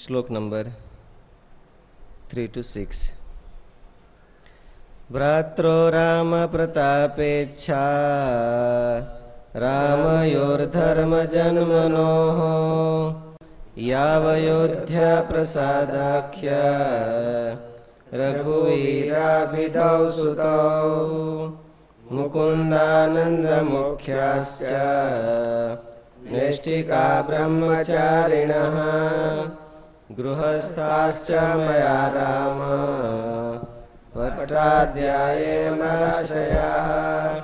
શ્લોક number three two six ભ્રાત્રો રામપ્રતાપેચ્છા रामयोर्धर्मजन्मनो यावयोध्याप्रसादाख्या रघुवीराभिधौ सुतौ मुकुन्दानन्दमुख्याश्च नैष्टिका ब्रह्मचारिणः गृहस्थाश्च मया राम। भट्टाध्यायेनाश्रयाः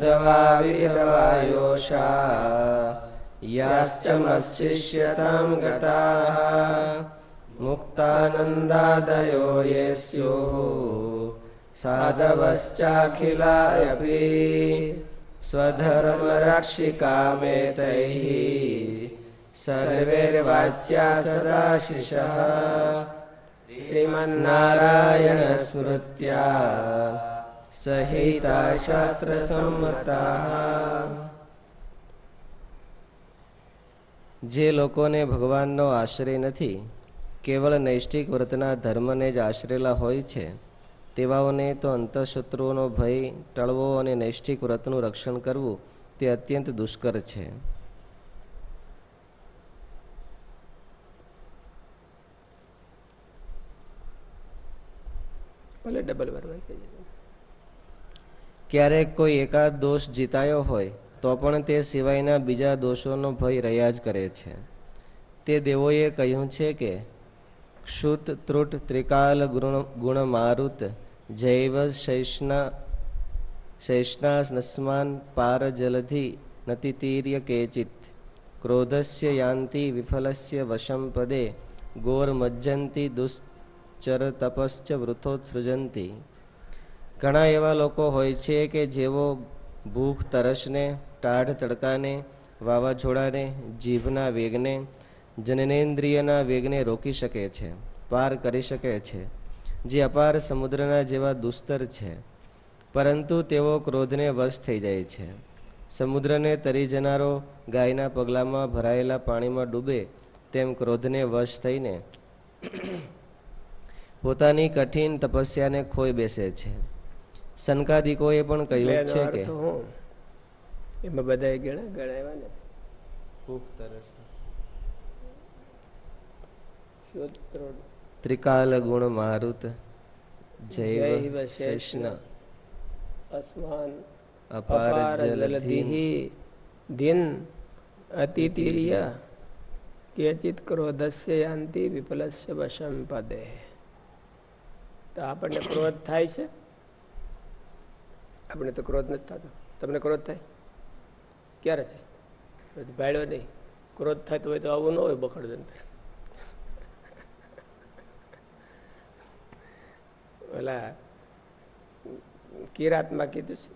दवा विधवायोषा। याश्च मत्शिष्यतां गताः। मुक्तानन्दादयो ये स्युः साधवश्चाखिलायपि। स्वधर्मरक्षिकामेतैः सर्वैर्वाच्या सदाशिषः श्रीमन्नारायणस्मृत्या सहिता શાસ્ત્રસંમતા જે લોકોને ભગવાનનો આશ્રય નથી કેવળ નૈષ્ઠિક વ્રતના ધર્મને જ આશરેલા હોય છે તેવાઓને તો અંતઃશત્રુઓનો ભય ટળવો અને નૈષ્ઠિક વ્રતનું રક્ષણ કરવું તે અત્યંત દુષ્કર છે ક્યારેક કોઈ એકાદ દોષ જીતાયો હોય, તો પણ તે સિવાયના બીજા દોષોનો ભય રહ્યા જ કરે છે. તે દેવોએ કહ્યું છે કે, ક્ષુત ત્રુટ ત્રિકાલ ગુણ મારુત, જૈવ શૈષ્ણા શૈષ્ણાસ્માન પાર જલધિ નતિતીર્ય કેચિત, ક્રોધસ્ય યાંતિ વિફલસ્ય વશમ પદે, ગોર મજ્જંતી દુશ્ચર તપશ્ચ વૃથોત્સૃજંતી ઘણા એવા લોકો હોય છે કે જેઓ ભૂખ તરસને ટાઢ તડકાને વાવાઝોડાને જીભના વેગને જનનેન્દ્રિયના વેગને રોકી શકે છે, પાર કરી શકે છે, જે અપાર સમુદ્રના જેવા દુસ્તર છે. પરંતુ તેઓ ક્રોધને વશ થઈ જાય છે. સમુદ્રને તરી જનારો ગાયના પગલામાં ભરાયેલા પાણીમાં ડૂબે તેમ ક્રોધને વશ થઈને પોતાની કઠિન તપસ્યાને ખોઈ બેસે છે. શંકાદિકોએ પણ કહ્યું છે કે એમાં બધા ગણા ગણાવ્યા ને? ભૂખ તરસ. ત્રિકાલ ગુણ મારુત જૈવ શેષન અસ્માન અપાર જલધિ દિન અતિતિર્ય કેચિત ક્રોધસ્ય યાંતિ વિપલસ્ય વશં પદે તો આપણને ક્રોધ થાય છે? આપણે તો ક્રોધ નથી થતો. તમને ક્રોધ થાય? ક્યારે થાય? ભાડ્યો નહીં. ક્રોધ થાય તો હોય તો આવું ન હોય બખડ અંદર ઓલા કિરાતમાં કીધું છે.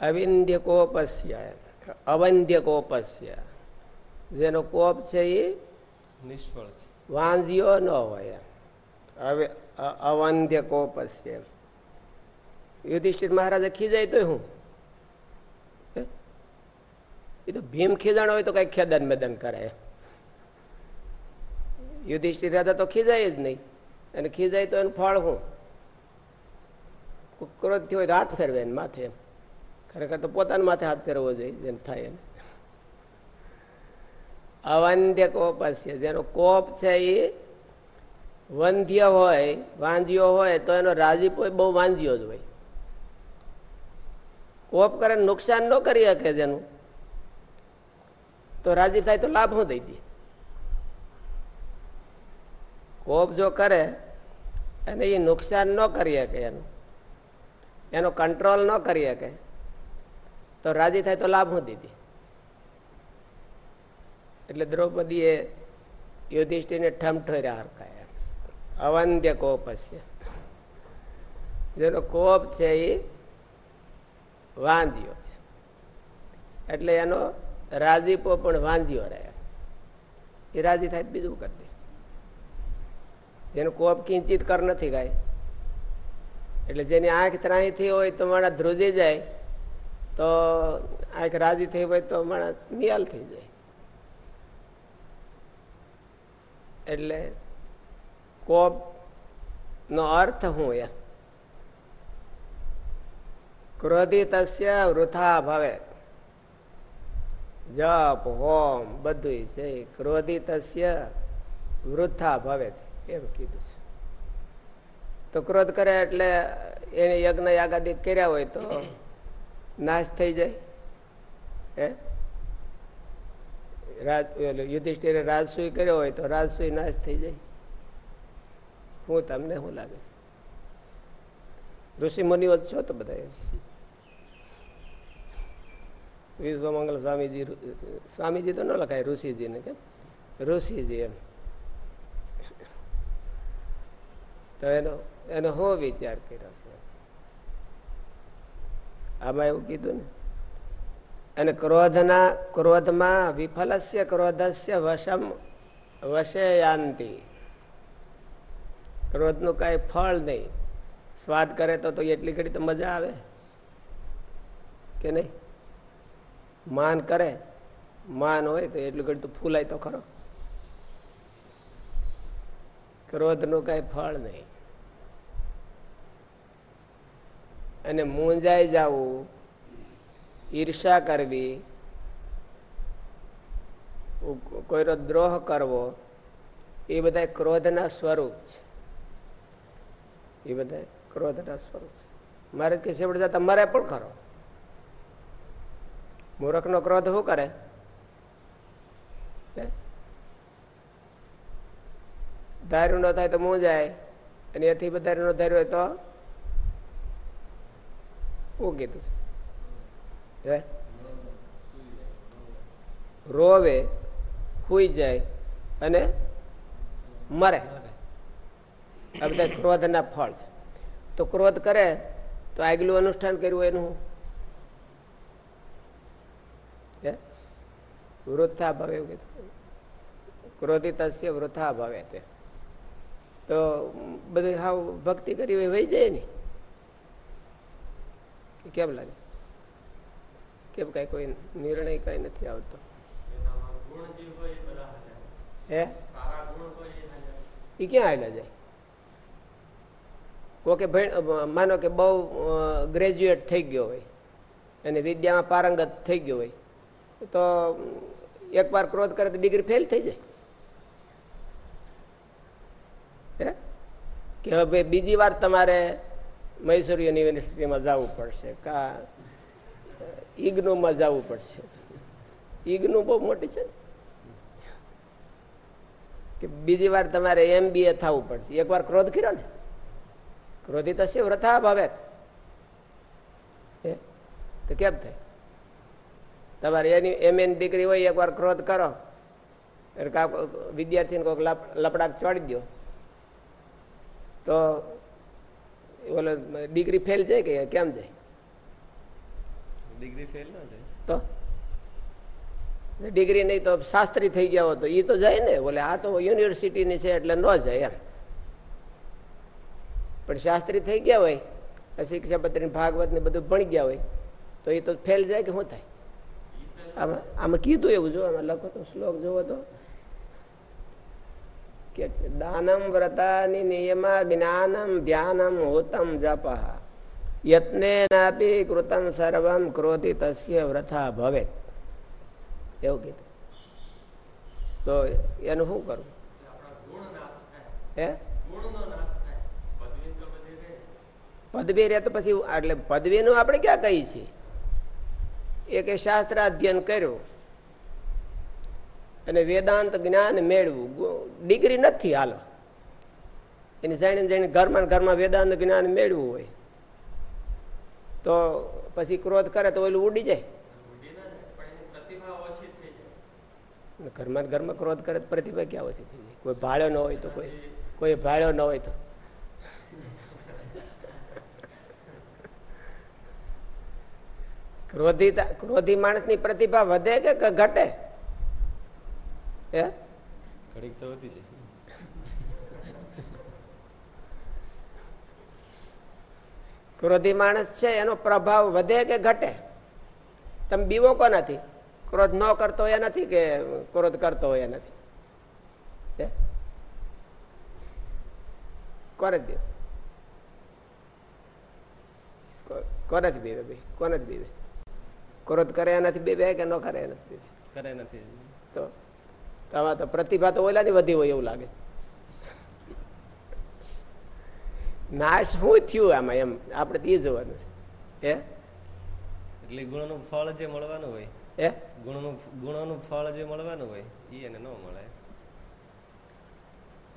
અવિંધ્ય કોપસ્ય. અવંધ્ય કોપસ્ય. જેનો કોપ છે એ નિષ્ફળ છે. વાંઝ્યો ન હોય. હવે અવંધ્ય છે યુધિષ્ઠિર મહારાજા ખીજાય તો હું? એ તો ભીમ ખીજાણ હોય તો કઈ ખેદન મેદન કરે. યુધિષ્ઠિર રાજા તો ખીજાય જ નહીં. અને ખીજાય તો એનું ફળ હું? ક્રોધ થયો હોય તો હાથ ફેરવે એને માથે. ખરેખર તો પોતાના માથે હાથ ફેરવો જોઈએ, જેમ થાય એને. અવંધ્ય છે જેનો કોપ છે એ વંધ્ય હોય, વાંધ્યો હોય તો એનો રાજીપો બહુ વાંધ્યો જ હોય. કોપ કરે નુકસાન ન કરી શકે જેનું તો રાજી થાય તો લાભ હું દઈ દે કોપ જો કરે અને એ નુકસાન ન કરી શકે એનું. એનો કંટ્રોલ ન કરી શકે. તો રાજી થાય તો લાભ હું દીધી? એટલે દ્રૌપદીએ યુધિષ્ઠિરને ઠમઠોર્યા હરકાયા અવંદ્ય કોપ હશે. જેનો કોપ છે એ વાંધ્યો છે. એટલે એનો રાજીપો પણ વાંધ્યો રહે. એ રાજી થાય બીજું કરી જેનો કોપ કિંચિત કર નથી ગાય. એટલે જેની આંખ ત્રાહી થઈ હોય તો માણસ ધ્રુજી જાય. તો આંખ રાજી થઈ હોય તો માણસ નિયાલ થઈ જાય. એટલે કોપ નો અર્થ શું એમ ક્રોધિતસ્ય વૃથા ભવે જપ હોમ બધું છે ક્રોધિતસ્ય વૃથા ભવે એમ કીધું છે તો ક્રોધ કરે એટલે એને યજ્ઞ યાગાદી કર્યા હોય તો નાશ થઈ જાય હે રાજ યુધિષ્ઠિરે રાજસુઈ કર્યો હોય તો રાજસુઈ નાશ થઈ જાય હું તમને શું લાગે ઋષિ મુનિઓ છો તો બધા વિશ્વમંગલ સ્વામીજી સ્વામીજી તો ન લખાય, ઋષિજીને કેમ? ઋષિજી એમ. તો એનો એનો હો વિચાર કર્યો છે. આમાં એવું કીધું ને અને ક્રોધના, ક્રોધમાં વિફલસ્ય, ક્રોધસ્ય વશમ, વશેયાંતિ. ક્રોધનું કાંઈ ફળ નહીં. સ્વાદ કરે તો તો એટલી ઘડી તો મજા આવે. કે નહીં? માન કરે, માન હોય તો એટલું ઘડી તો ફૂલાય તો ખરો. ક્રોધનું કાંઈ ફળ નહીં. અને મૂંઝાઈ જવું, ઈર્ષા કરવી કોઈનો દ્રોહ કરવો, એ બધા ક્રોધના સ્વરૂપ છે. એ બધા ક્રોધના સ્વરૂપ છે. મારે કે છેવટે જતા તમારે પણ ખરો મૂર્ખનો ક્રોધ શું કરે? ધાર્યું ન થાય તો મૂંઝાય અને એથી વધારે નો ધાર્યું હોય તો હું કીધું હે? રોવે હુઈ જાય અને મરે. આ બધા ક્રોધના ફળ છે. તો ક્રોધ કરે તો આગલું અનુષ્ઠાન કર્યું એનું વૃથા ભાવે એવું કીધું. ક્રોધિત વૃથા ભાવે તે. તો બધું હાવ ભક્તિ કરી હોય વહી જાય ને. કેમ લાગે? કેમ કઈ કોઈ નિર્ણય કઈ નથી આવતો? હે? એ ક્યાં આવેલા જાય? કોકે માનો કે બહુ ગ્રેજ્યુએટ થઈ ગયો હોય અને વિદ્યામાં પારંગત થઈ ગયો હોય, તો એકવાર ક્રોધ કરે તો ડિગ્રી ફેલ થઈ જાય. કે હવે બીજી વાર તમારે મૈસૂર યુનિવર્સિટીમાં જવું પડશે, કા ઇગ્નુમાં જવું પડશે. ઇગ્નુ બહુ મોટી છે કે બીજી વાર તમારે એમબીએ થવું પડશે. એકવાર ક્રોધ કર્યો ને? ક્રોધિત હશે વ્રથા ભાવે તો કેમ થાય? તમારે એની એમ એન ડિગ્રી હોય એકવાર ક્રોધ કરો. એટલે કાંક વિદ્યાર્થીને કોઈક લપડાક ચોડી દો તો ઓલો ડિગ્રી ફેલ જાય કે કેમ જાય? ડિગ્રી ફેલ ના જાય. તો? ડિગ્રી નહીં તો શાસ્ત્રી થઈ ગયા હો તો એ તો જાય ને. બોલે આ તો યુનિવર્સિટીની છે એટલે ન જાય એમ. પણ શાસ્ત્રી થઈ ગયા હોય શિક્ષાપત્રી ભાગવત ને બધું ભણી ગયા હોય તો એ તો ફેલ જાય કે શું થાય? આમાં આમાં કીધું એવું જો આમાં લખો તો શ્લોક જોવો તો. કે દાનમ વ્રતાની નિયમા જ્ઞાનમ ધ્યાનમ હોતમ જપ યત્નેનાપી કૃતમ સર્વમ તસ્ય વ્રથા ભવે એવું કીધું. તો એનું શું કરવું? હે? પદવી રહે તો પછી એટલે પદવીનું આપણે ક્યાં કહીએ છીએ? એ કે શાસ્ત્ર અધ્યયન કર્યું. અને વેદાંત જ્ઞાન મેળવું ડિગ્રી નથી હાલો. એની જાણીને જાણીને ઘરમાં ઘરમાં વેદાંત જ્ઞાન મેળવું હોય. તો પછી ક્રોધ કરે તો ઓલું ઉડી જાય. ઘરમાં ઘરમાં ક્રોધ કરે તો પ્રતિભા ક્યાં ઓછી થઈ જાય? કોઈ ભાડ્યો ન હોય તો કોઈ કોઈ ભાળ્યો ન હોય તો. ક્રોધી ક્રોધી માણસની પ્રતિભા વધે કે ઘટે? ઘડીક તો વધી જાય. ક્રોધી માણસ છે એનો પ્રભાવ વધે કે ઘટે? તમે બીવો કોનાથી ક્રોધ ન કરતો હોય નથી કે ક્રોધ કરતો હોય નથી? કોને જ બીવે? કોને જ બીવે ભાઈ? કોને જ બીવે? ક્રોધ કરે એનાથી બે કે ન કરે એનાથી કરે નથી. તો આમાં તો પ્રતિભા તો ઓલાની વધી હોય એવું લાગે. નાશ શું થયું આમાં એમ? આપણે તો એ જોવાનું છે. એ એટલે ગુણોનું ફળ જે મળવાનું હોય એ ગુણનું ગુણોનું ફળ જે મળવાનું હોય એ એને ન મળે.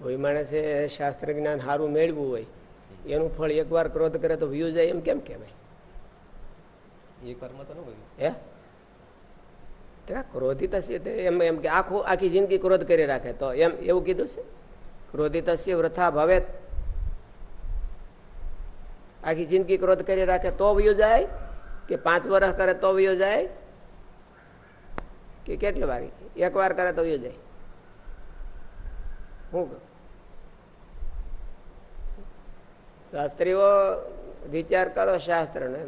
કોઈ માણસે શાસ્ત્ર જ્ઞાન સારું મેળવું હોય એનું ફળ એકવાર ક્રોધ કરે તો વ્યૂ જાય એમ કેમ કહેવાય? એ કર્મ તો ન હોય. હે? ક્રોધિત એમ એમ કે આખું આખી જિંદગી ક્રોધ કરી રાખે. તો એમ એવું કીધું છે? ક્રોધિત હશે વ્રથા ભવે. આખી જિંદગી ક્રોધ કરી રાખે તો વયો જાય. કે પાંચ વર્ષ કરે તો વયો જાય. કે કેટલી વાર? એક વાર કરે તો વયો જાય. કહું? શાસ્ત્રીઓ વિચાર કરો શાસ્ત્ર ને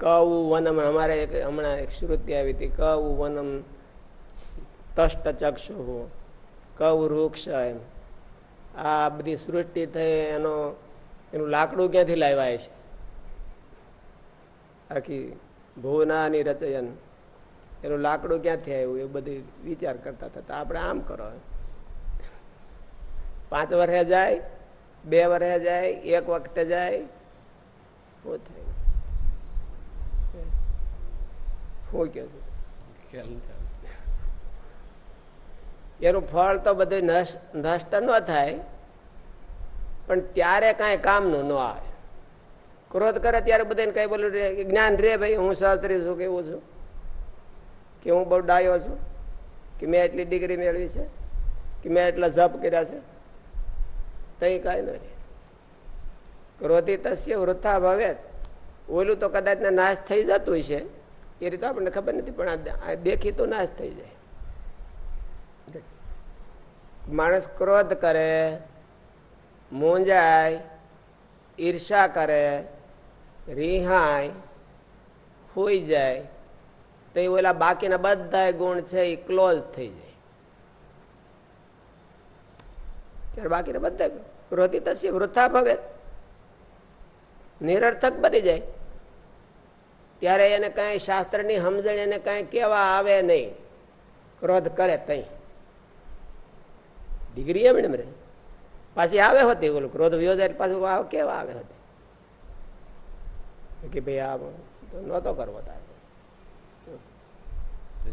કવું વનમ, અમારે એક હમણાં એક શ્રુતિ આવી હતી કવું વનમ તષ્ટ ચક્ષુ કવ વૃક્ષ એમ. આ બધી સૃષ્ટિ થઈ, એનો, એનું લાકડું ક્યાંથી લાવ્યા છે આખી ભુવનાની રચયન, એનું લાકડું ક્યાંથી આવ્યું, એ બધી વિચાર કરતા થતા આપણે આમ કરો. પાંચ વર્ષે જાય, બે વર્ષે જાય, એક વખતે જાય, શું થાય? શું કે નથી. એનું ફળ તો બધું નષ્ટ ન થાય પણ ત્યારે કાંઈ કામનું ન આવે. ક્રોધ કરે ત્યારે બધાને કઈ બોલું જ્ઞાન રે ભાઈ હું શાસ્ત્રી છું કેવું છું? કે હું બહુ ડાયો છું? કે મેં એટલી ડિગ્રી મેળવી છે? કે મેં એટલા જપ કર્યા છે? તઈ કાંઈ નહીં રહે. ક્રોધિત તસ્ય વૃથા ભવે ઓલું તો કદાચ ને નાશ થઈ જતું છે એ રીતે આપણને ખબર નથી, પણ આ- દેખી તો નાશ થઈ જાય. માણસ ક્રોધ કરે મૂંજાય ઈર્ષા કરે, રિહાય, હોઈ જાય, તો એ ઓલા બાકીના બધા ગુણ છે એ ક્લોઝ થઈ જાય. ત્યારે બાકીના બધા વૃદ્ધિ ક્રોધિત વૃથા ભવે નિરર્થક બની જાય. ત્યારે એને કાંઈ શાસ્ત્રની સમજણ એને કાંઈ કેવા આવે નહીં. ક્રોધ કરે તઈ. ડિગ્રી એમ ને પાછી આવે હોતી ઓલું ક્રોધ યોજાય પાછું કેવા આવે હોતી? કે ભાઈ આ નતો નહોતો કરવો તારે.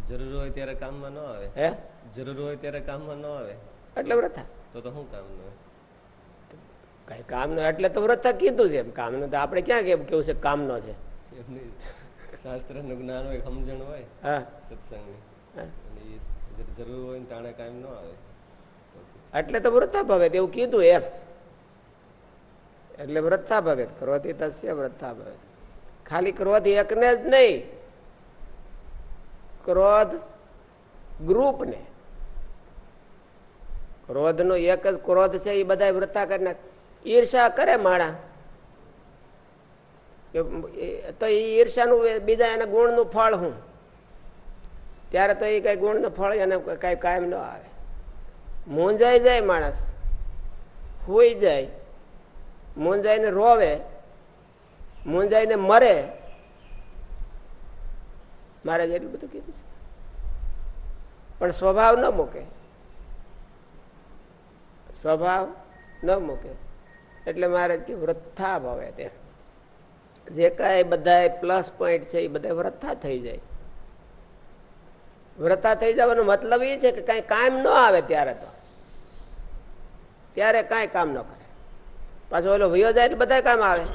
જરૂર હોય ત્યારે કામમાં ન આવે. હે? જરૂર હોય ત્યારે કામમાં ન આવે. એટલે વ્રથા તો તો શું કામનું કઈ કામનો એટલે તો વ્રથા કીધું છે એમ. કામનું તો આપણે ક્યાં કેમ કેવું છે કામનો છે? એમની શાસ્ત્રનું જ્ઞાન હોય સમજણ હોય હા. સત્સંગની. જરૂર હોય ને ટાણે કાયમ ન આવે એટલે તો વૃથા ભાવે એવું કીધું એમ. એટલે વૃથા ભાવે કરવાથી તસ્ય વ્રથા ભાવે ખાલી ક્રોધ એકને જ નહીં ક્રોધ ગ્રુપને. ક્રોધનો એક જ ક્રોધ છે એ બધા વૃથા કરી નાખે. ઈર્ષા કરે માણા તો એ ઈર્ષાનું બીજા એના ગુણનું ફળ હું? ત્યારે તો એ કઈ ગુણનું ફળ એને કઈ કાયમ ન આવે. મૂંઝાઈ જાય માણસ, હોઈ જાય, મૂંઝાઈને રોવે, મૂંઝાઈને મરે. મારે એટલું બધું કીધું છે. પણ સ્વભાવ ન મૂકે. સ્વભાવ ન મૂકે. એટલે મારે કે વૃથા ભાવે તે જે કાંઈ બધા પ્લસ પોઈન્ટ છે એ બધા વ્રથા થઈ જાય. વ્રથા થઈ જવાનો મતલબ એ છે કે કઈ કામ ન આવે ત્યારે તો. ત્યારે કાંઈ કામ ન કરે. પાછો ઓલો વયો જાય એટલે બધા કામ આવે.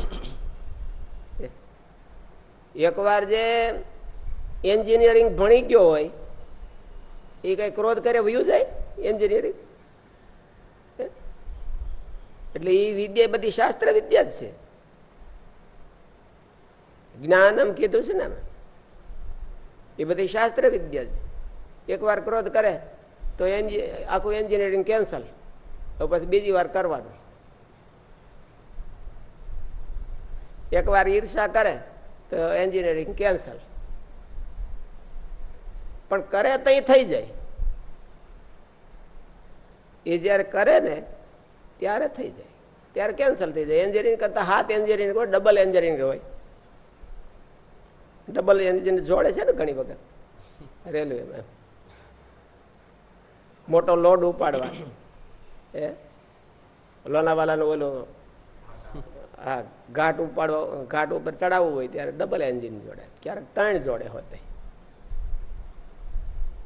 એકવાર જે એન્જિનિયરિંગ ભણી ગયો હોય, એ કઈ ક્રોધ કરે વયું જાય એન્જિનિયરિંગ એટલે એ વિદ્યા બધી શાસ્ત્ર વિદ્યા જ છે. જ્ઞાનમ કીધું છે ને આમાં. એ બધી શાસ્ત્ર વિદ્યા છે એકવાર ક્રોધ કરે તો એન્જિ આખું એન્જિનિયરિંગ કેન્સલ તો પછી બીજી વાર કરવાનું એકવાર ઈર્ષા કરે તો એન્જિનિયરિંગ કેન્સલ પણ કરે તો થઈ જાય એ જ્યારે કરે ને ત્યારે થઈ જાય ત્યારે કેન્સલ થઈ જાય એન્જિનિયરિંગ કરતા હાથ એન્જિનિયરિંગ હોય ડબલ એન્જિનિયરિંગ હોય ડબલ એન્જિન જોડે છે ને ઘણી વખત? રેલવેમાં મોટો લોડ ઉપાડવા. એ લોનાવાલાનું ઓલું, હા, ઘાટ ઉપાડવો, ઘાટ ઉપર ચડાવવું હોય ત્યારે ડબલ એન્જિન જોડે. ક્યારેક ત્રણ જોડે હોતે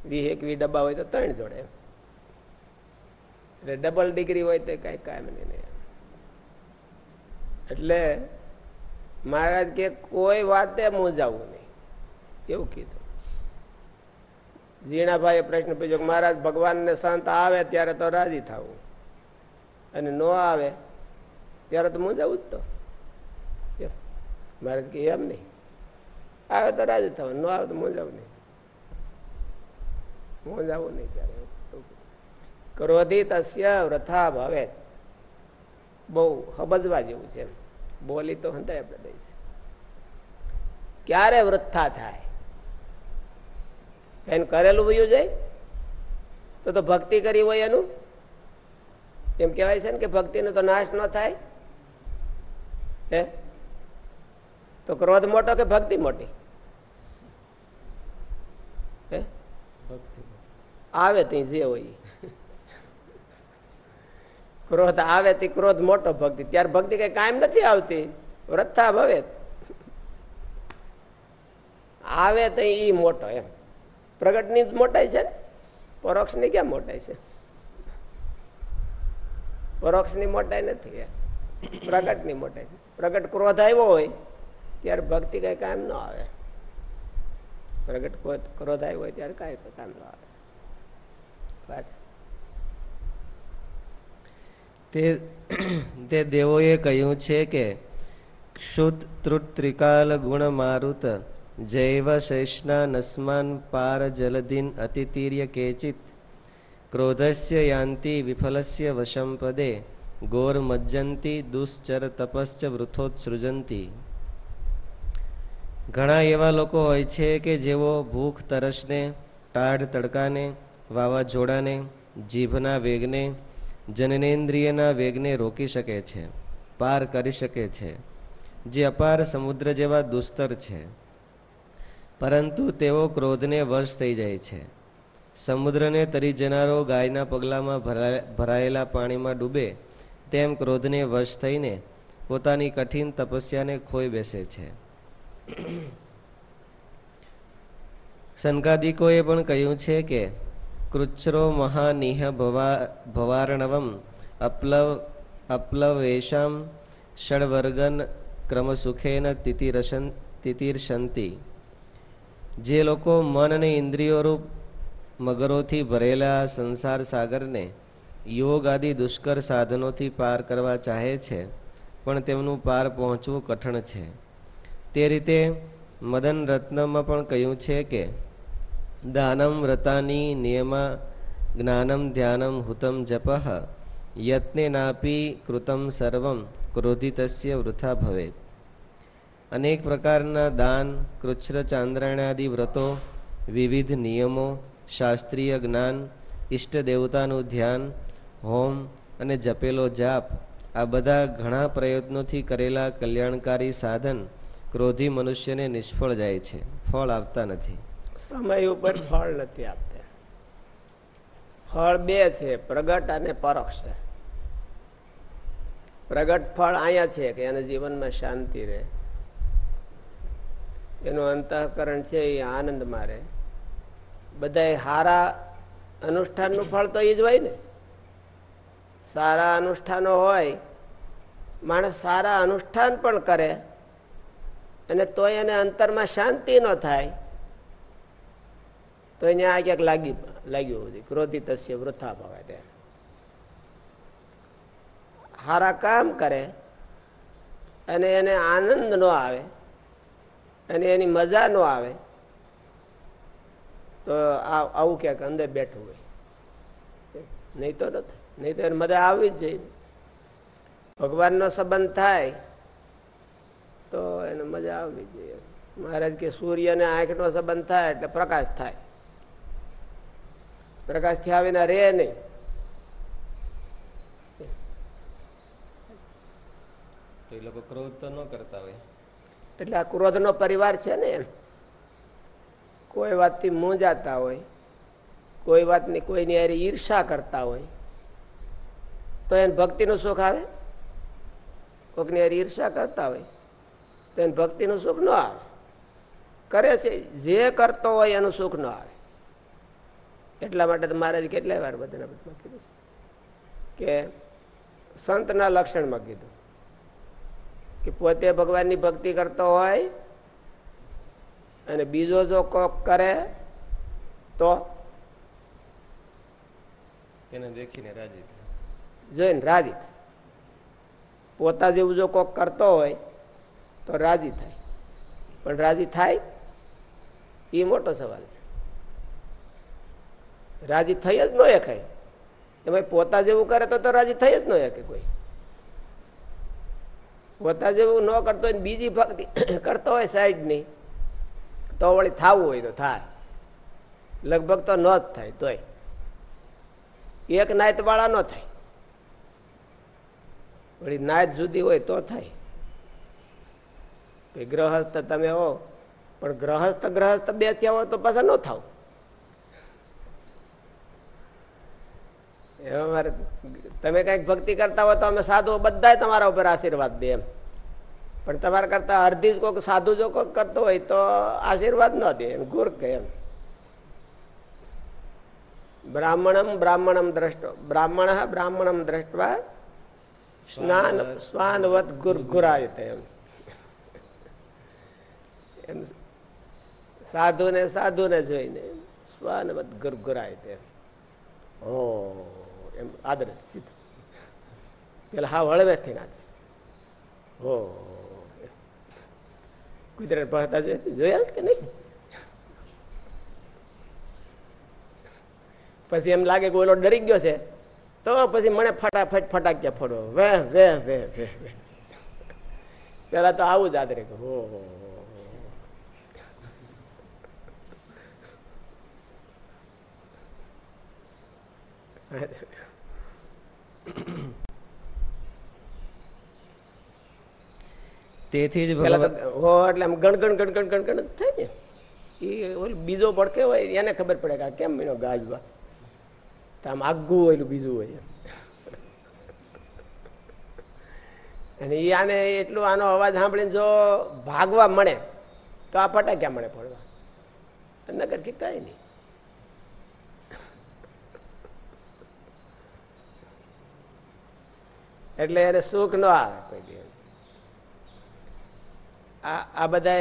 વી એકવી ડબ્બા હોય તો ત્રણ જોડે એટલે ડબલ ડિગ્રી હોય તો કઈ કાયમ નહીં એટલે મહારાજ કે કોઈ વાતે મોજાવું નહીં. એવું કીધું. ઝીણાભાઈએ પ્રશ્ન પૂછ્યો મહારાજ, ભગવાનને સંત આવે ત્યારે તો રાજી થવું. અને ન આવે ત્યારે તો મોજાવું જ તો. મહારાજ કે એમ નહીં. આવે તો રાજી થવું ન આવે તો મોજાવું નહીં. મોજાવું નહીં ત્યારે. ક્રોધિત વ્રથા ભવે બહુ સમજવા જેવું છે બોલી તો હંતાય આપણે દઈ છે. ક્યારે વૃથા થાય? એને કરેલું વયું જાય? તો તો ભક્તિ કરી હોય એનું? એમ કહેવાય છે ને કે ભક્તિનો તો નાશ ન થાય? હે? તો ક્રોધ મોટો કે ભક્તિ મોટી? હે? આવે ત્યાં જે હોય. ક્રોધ આવે તે ક્રોધ મોટો ભક્તિ. ત્યારે ભક્તિ કઈ કાયમ નથી આવતી. વ્રથા ભવે. આવે તો એ મોટો એમ. પ્રગટની મોટાઈ છે ને? પરોક્ષની ક્યાં મોટાઈ છે? પરોક્ષની મોટાઈ નથી પ્રગટની મોટાઈ પ્રગટ ક્રોધ આવ્યો હોય, ત્યારે ભક્તિ કઈ કાયમ ન આવે. પ્રગટ ક્રોધ આવ્યો હોય, ત્યારે કઈ કામ ન આવે. વાત તે તે દેવોએ કહ્યું છે કે, ક્ષુત ત્રુત્રિકાલ ગુણ મારુત, જૈવ શૈષ્ણા નસ્માન પાર જલધિન અતિતીર્ય કેચિત, ક્રોધસ્ય યાંતિ વિફલસ્ય વશમ પદે, ગોર મજ્જંતી દુશ્ચર તપશ્ચ વૃથોત્સૃજંતી ઘણા એવા લોકો હોય છે કે જેઓ ભૂખ તરસને, ટાઢ તડકાને, વાવાઝોડાને, જીભના વેગને જનનેન્દ્રિયના વેગને રોકી શકે છે, પાર કરી શકે છે, જે અપાર સમુદ્ર જેવા દુસ્તર છે. પરંતુ તેઓ ક્રોધને વશ થઈ જાય છે. સમુદ્રને તરી જનારો ગાયના પગલામાં ભરાયેલા પાણીમાં ડૂબે, તેમ ક્રોધને વશ થઈને પોતાની કઠિન તપસ્યાને ખોઈ બેસે છે. શંકાદિકોએ પણ કહ્યું છે કે કૃચ્છરો મહાનિહ ભવા ભવાર્ણવમ અપ્લવ અપ્લવેશામ ષડવર્ગન ક્રમસુખેન તિતિરસન તિતિર્ષંતી જે લોકો મન અને ઇન્દ્રિયોરૂપ મગરોથી ભરેલા સંસાર સાગરને યોગ આદિ દુષ્કર સાધનોથી પાર કરવા ચાહે છે પણ તેમનું પાર પહોંચવું કઠણ છે તે રીતે મદન રત્નમાં પણ કહ્યું છે કે દાનમ વ્રતાની નિયમા જ્ઞાનમ ધ્યાનમ હુતમ જપ યત્નેનાપી કૃતમ સર્વમ ક્રોધિતસ્ય વૃથા ભવેત અનેક પ્રકારના દાન કૃચ્છ્ર ચાંદ્રાયણાદિ વ્રતો વિવિધ નિયમો શાસ્ત્રીય જ્ઞાન ઇષ્ટ દેવતાનું ધ્યાન હોમ અને જપેલો જાપ આ બધા ઘણા પ્રયત્નોથી કરેલા કલ્યાણકારી સાધન ક્રોધી મનુષ્યને નિષ્ફળ જાય છે ફળ આવતા નથી સમય ઉપર ફળ નથી આપતા. ફળ બે છે, પ્રગટ અને પરોક્ષ. પ્રગટ ફળ અહીંયા છે કે એના જીવનમાં શાંતિ રહે. એનું અંતઃકરણ છે, એ આનંદમાં રહે. બધા હારા અનુષ્ઠાનનું ફળ તો એ જ હોય ને. સારા અનુષ્ઠાનો હોય, માણસ સારા અનુષ્ઠાન પણ કરે, અને તોય એને અંતરમાં શાંતિ ન થાય. તો એને આ ક્યાંક લાગી લાગ્યું બધું ક્રોધિત વૃથા ભાવે તે. સારા કામ કરે અને એને આનંદ ન આવે અને એની મજા ન આવે, તો આવું ક્યાંક અંદર બેઠું હોય. નહીં તો નથી. નહીં તો એને મજા આવવી જ જોઈએ ભગવાનનો સંબંધ થાય તો એને મજા આવવી જોઈએ મહારાજ કે સૂર્ય આંખનો આંખ સંબંધ થાય એટલે પ્રકાશ થાય. પ્રકાશ થયા વિના રે નહીં. તો એ લોકો ક્રોધ તો ન કરતા હોય. એટલે આ ક્રોધનો પરિવાર છે ને એમ. કોઈ વાતથી મૂંઝાતા હોય કોઈ વાતની કોઈની હારે ઈર્ષા કરતા હોય તો એને ભક્તિનું સુખ આવે? કોઈકની હારે ઈર્ષા કરતા હોય તો એને ભક્તિનું સુખ ન આવે. કરે છે જે કરતો હોય એનું સુખ ન આવે. એટલા માટે તો મહારાજ કેટલાય વાર બધાના બધામાં કીધું છે. કે સંતના લક્ષણમાં કીધું કે પોતે ભગવાનની ભક્તિ કરતો હોય અને બીજો જો કોક કરે તો તેને દેખીને રાજી જોઈને રાજી થાય. પોતા જેવું જો કોક કરતો હોય તો રાજી થાય. પણ રાજી થાય એ મોટો સવાલ છે. રાજી થઈ જ ન શકાય એમાં પોતા જેવું કરે તો તો રાજી થઈ જ ન શકે કોઈ. પોતા જેવું ન કરતો હોય બીજી ભક્તિ કરતો હોય સાઈડની, તો વળી થાવું હોય તો થાય. લગભગ તો ન જ થાય તોય. એક નાયત વાળા ન થાય. વળી નાયત સુધી હોય તો થાય. ગ્રહસ્થ તમે હો, પણ ગ્રહસ્થ ગ્રહસ્થ બે થયા હોય તો પાછા ન થાવ. એમાં મારે તમે કંઈક ભક્તિ કરતા હોય તો અમે સાધુ બધા તમારા ઉપર આશીર્વાદ દે પણ તમારા કરતા અડધી જ કોઈક સાધુ જો કોઈક કરતો હોય તો આશીર્વાદ ન દે એમ ગુર કે એમ. બ્રાહ્મણમ બ્રાહ્મણમ દ્રષ્ટ, બ્રાહ્મણ બ્રાહ્મણમ દ્રષ્ટવા સ્નાન સ્વાનવત ગુરગુરાય એમ. એમ સાધુને સાધુને જોઈને સ્વાનવત ગુરગુરાય તેમ ઓ. એમ આદરે સીધું. પેલા હા હળવે થઈને આદર હો કુદરત ભાષા જોયા કે નહીં? પછી એમ લાગે કે ઓલો ડરી ગયો છે. તો પછી મને ફટાફટ ફટાક્યા ફોડો. વે વે વે વે પેલા તો આવું જ આદરે હો, હો. તેથી જ હો એટલે આમ ગણ ગણ ગણ ગણ ગણ ગણ થાય ને. એ ઓલું બીજો પડકે હોય એને ખબર પડે કે આ કેમ એનો ગાજવા તો આમ આગું હોય બીજું હોય અને એ આને એટલું આનો અવાજ સાંભળીને જો ભાગવા મળે તો આ ફટાક્યા મળે પડવા. નગર કે કઈ નહીં. એટલે એને સુખ ન આવે કોઈ દિવસ. આ આ બધા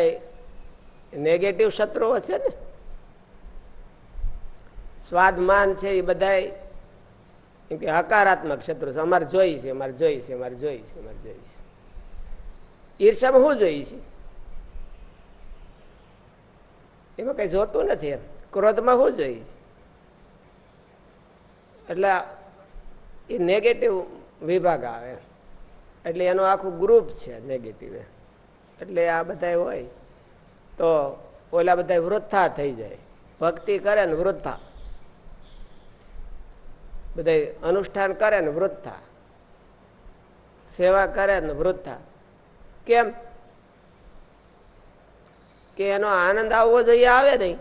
નેગેટિવ શત્રુઓ છે ને. સ્વાદમાન છે એ બધા હકારાત્મક શત્રુ છે. અમારે જોઈ છે, અમારે જોઈ છે, અમારે જોઈ છે, અમારે જોઈ છે. ઈર્ષામાં શું જોઈ છે. એમાં કઈ જોતું નથી એમ. ક્રોધમાં શું જોઈ છે. એટલે એ નેગેટિવ વિભાગ આવે. એટલે એનું આખું ગ્રુપ છે નેગેટિવ એટલે આ બધા હોય, તો ઓલા બધા વૃથા થઈ જાય. ભક્તિ કરે ને વૃથા. બધા અનુષ્ઠાન કરે ને વૃથા. સેવા કરે ને વૃથા. કેમ? કે એનો આનંદ આવવો જોઈએ, આવે નહીં.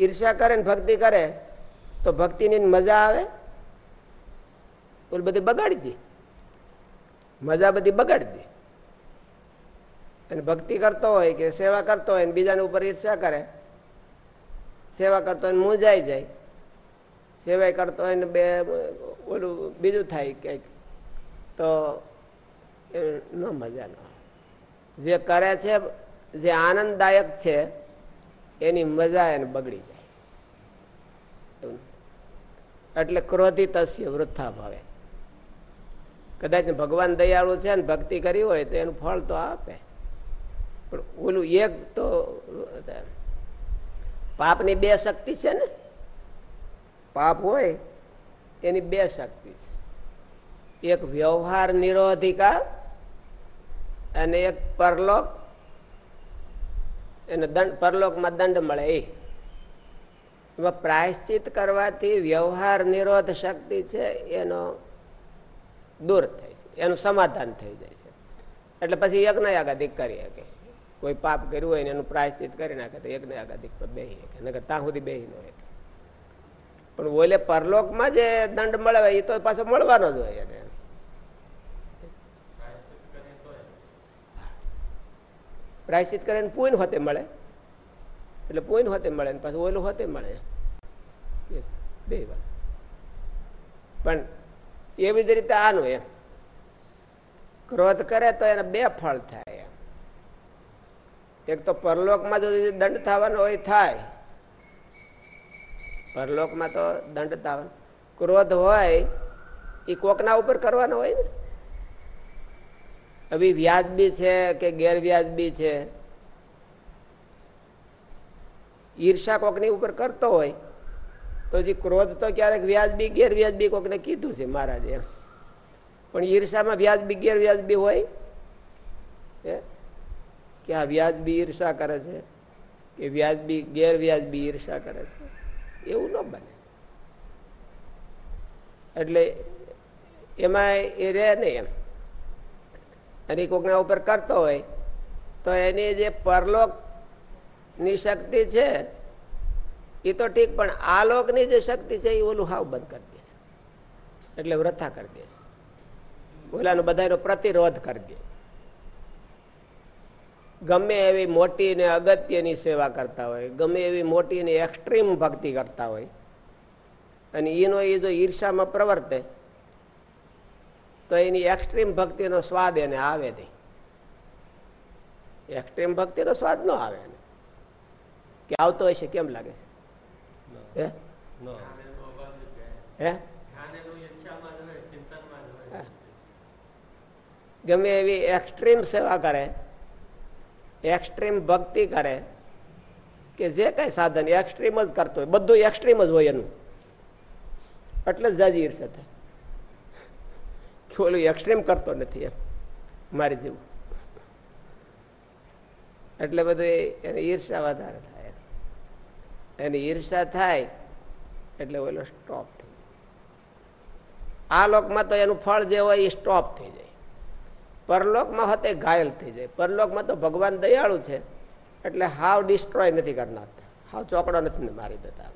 ઈર્ષા કરે ને ભક્તિ કરે. તો ભક્તિની મજા આવે? ઓલી બધી બગાડી દે. મજા બધી બગાડી દે. અને ભક્તિ કરતો હોય કે સેવા કરતો હોય બીજાને ઉપર ઈર્ષા કરે, સેવા કરતો હોય મૂંઝાઈ જાય, સેવાય કરતો હોય ને બે, ઓલું બીજું થાય કંઈક, તો ન મજા ન જે કરે છે, જે આનંદદાયક છે, એની મજા એને બગડી જાય એવું. એટલે ક્રોધિત અસ્ય વૃથા ભાવે કદાચ ભગવાન દયાળુ છે ને ભક્તિ કરી હોય તો એનું ફળ તો આપે. પણ ઓલું એક તો, પાપની બે શક્તિ છે ને? પાપ હોય, એની બે શક્તિ છે. એક વ્યવહાર નિરોધિકા અને એક પરલોક. એને દંડ, પરલોકમાં દંડ મળે એ. એમાં પ્રાયશ્ચિત કરવાથી વ્યવહાર નિરોધ શક્તિ છે, એનો દૂર થાય છે, એનું સમાધાન થઈ જાય છે. એટલે પછી યજ્ઞ આગાધિક કરી શકે. કોઈ પાપ કર્યું હોય ને એનું પ્રાયશ્ચિત કરી નાખે તો યજ્ઞ આગાધિક પર બેસી શકે નગર ત્યાં સુધી બેસી ન શકે. પણ ઓલે પરલોકમાં જે દંડ મળે એ તો પાછો મળવાનો જ હોય એને. પ્રાયશ્ચિત કરીને પૂન હોતે મળે. એટલે પૂન હોતે મળે ને પાછું ઓલું હોતે મળે. બે વાત. પણ એવી જ રીતે આનું એમ. ક્રોધ કરે તો એને બે ફળ થાય એક તો પરલોકમાં જો દંડ થવાનો હોય થાય. પરલોકમાં તો દંડ થવાનો. ક્રોધ હોય, એ કોકના ઉપર કરવાનો હોય ને? હવે વ્યાજબી છે કે ગેરવ્યાજબી છે? ઈર્ષા કોકની ઉપર કરતો હોય, તો જે ક્રોધ તો ક્યારેક વ્યાજબી, ગેરવ્યાજબી કોકને કીધું છે મહારાજે એમ. પણ ઈર્ષામાં વ્યાજબી, ગેરવ્યાજબી હોય કે આ વ્યાજબી ઈર્ષા કરે છે, કે વ્યાજબી, ગેરવ્યાજબી ઈર્ષા કરે છે. એવું ન બને. એટલે એમાં એ રહે નહીં એમ. અને કોકના ઉપર કરતો હોય, તો એની જે પરલોક ની શક્તિ છે એ તો ઠીક, પણ આલોકની લોકની જે શક્તિ છે એ ઓલું હાવ બંધ કરી દે એટલે વ્રથા કરી દે ઓલાનો બધાનો પ્રતિરોધ કરી દે. ગમે એવી મોટી ને અગત્યની સેવા કરતા હોય, ગમે એવી મોટી ને એક્સ્ટ્રીમ ભક્તિ કરતા હોય, અને એનો એ જો ઈર્ષામાં પ્રવર્તે, તો એની એક્સ્ટ્રીમ ભક્તિનો સ્વાદ એને આવે નહીં. એક્સ્ટ્રીમ ભક્તિનો સ્વાદ ન આવે એને. કે આવતો હશે કેમ લાગે છે? હે? હે? ગમે એવી એક્સ્ટ્રીમ સેવા કરે એક્સ્ટ્રીમ ભક્તિ કરે કે જે કઈ સાધન એક્સ્ટ્રીમ જ કરતો હોય બધું એક્સ્ટ્રીમ જ હોય એનું. એટલે જ જાજી ઈર્ષા થાય કે ઓલું એક્સ્ટ્રીમ કરતો નથી એમ મારી જેવું. એટલે બધું એને ઈર્ષા વધારે થાય. એની ઈર્ષા થાય, એટલે ઓલો સ્ટોપ થઈ આ લોકમાં તો એનું ફળ જે હોય એ સ્ટોપ થઈ જાય. પરલોકમાં હોતે ઘાયલ થઈ જાય. પરલોકમાં તો ભગવાન દયાળુ છે, એટલે હાવ ડિસ્ટ્રોય નથી કરનાર. હાવ ચોકડો નથી મારી દેતા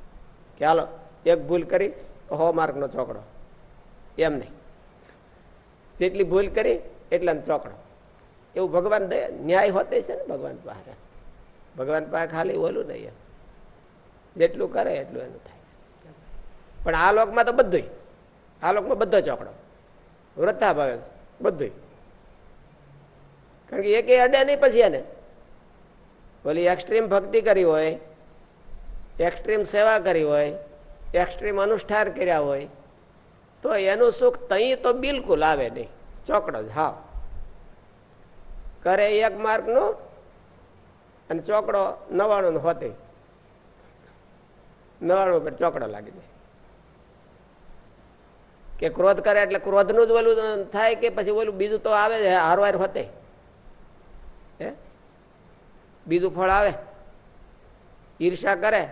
હાલો, એક ભૂલ કરી હો માર્કનો ચોકડો. એમ નહીં. જેટલી ભૂલ કરી એટલા ચોકડો. એવું ભગવાન દયા, ન્યાય હોતે છે ને ભગવાન પાસે. ભગવાન પાસે ખાલી ઓલું નહીં એમ. જેટલું કરે એટલું એનું થાય. પણ આ લોકમાં તો બધું આ લોકમાં બધો ચોકડો. વૃદ્ધા ભાવે બધું કારણ કે એક અડે નહીં પછી એને. ઓલી એક્સ્ટ્રીમ ભક્તિ કરી હોય, એક્સ્ટ્રીમ સેવા કરી હોય, એક્સ્ટ્રીમ અનુષ્ઠાન કર્યા હોય, તો એનું સુખ તહી તો બિલકુલ આવે નહીં. ચોકડો જ, હા. કરે એક માર્ક નો અને ચોકડો નવાણું હોતે. નવાણું ઉપર ચોકડો લાગી જાય. કે ક્રોધ કરે એટલે ક્રોધનું જ ઓલું થાય કે પછી ઓલું બીજું તો આવે છે હારવાર હોતે. હે? બીજું ફળ આવે ઈર્ષા કરે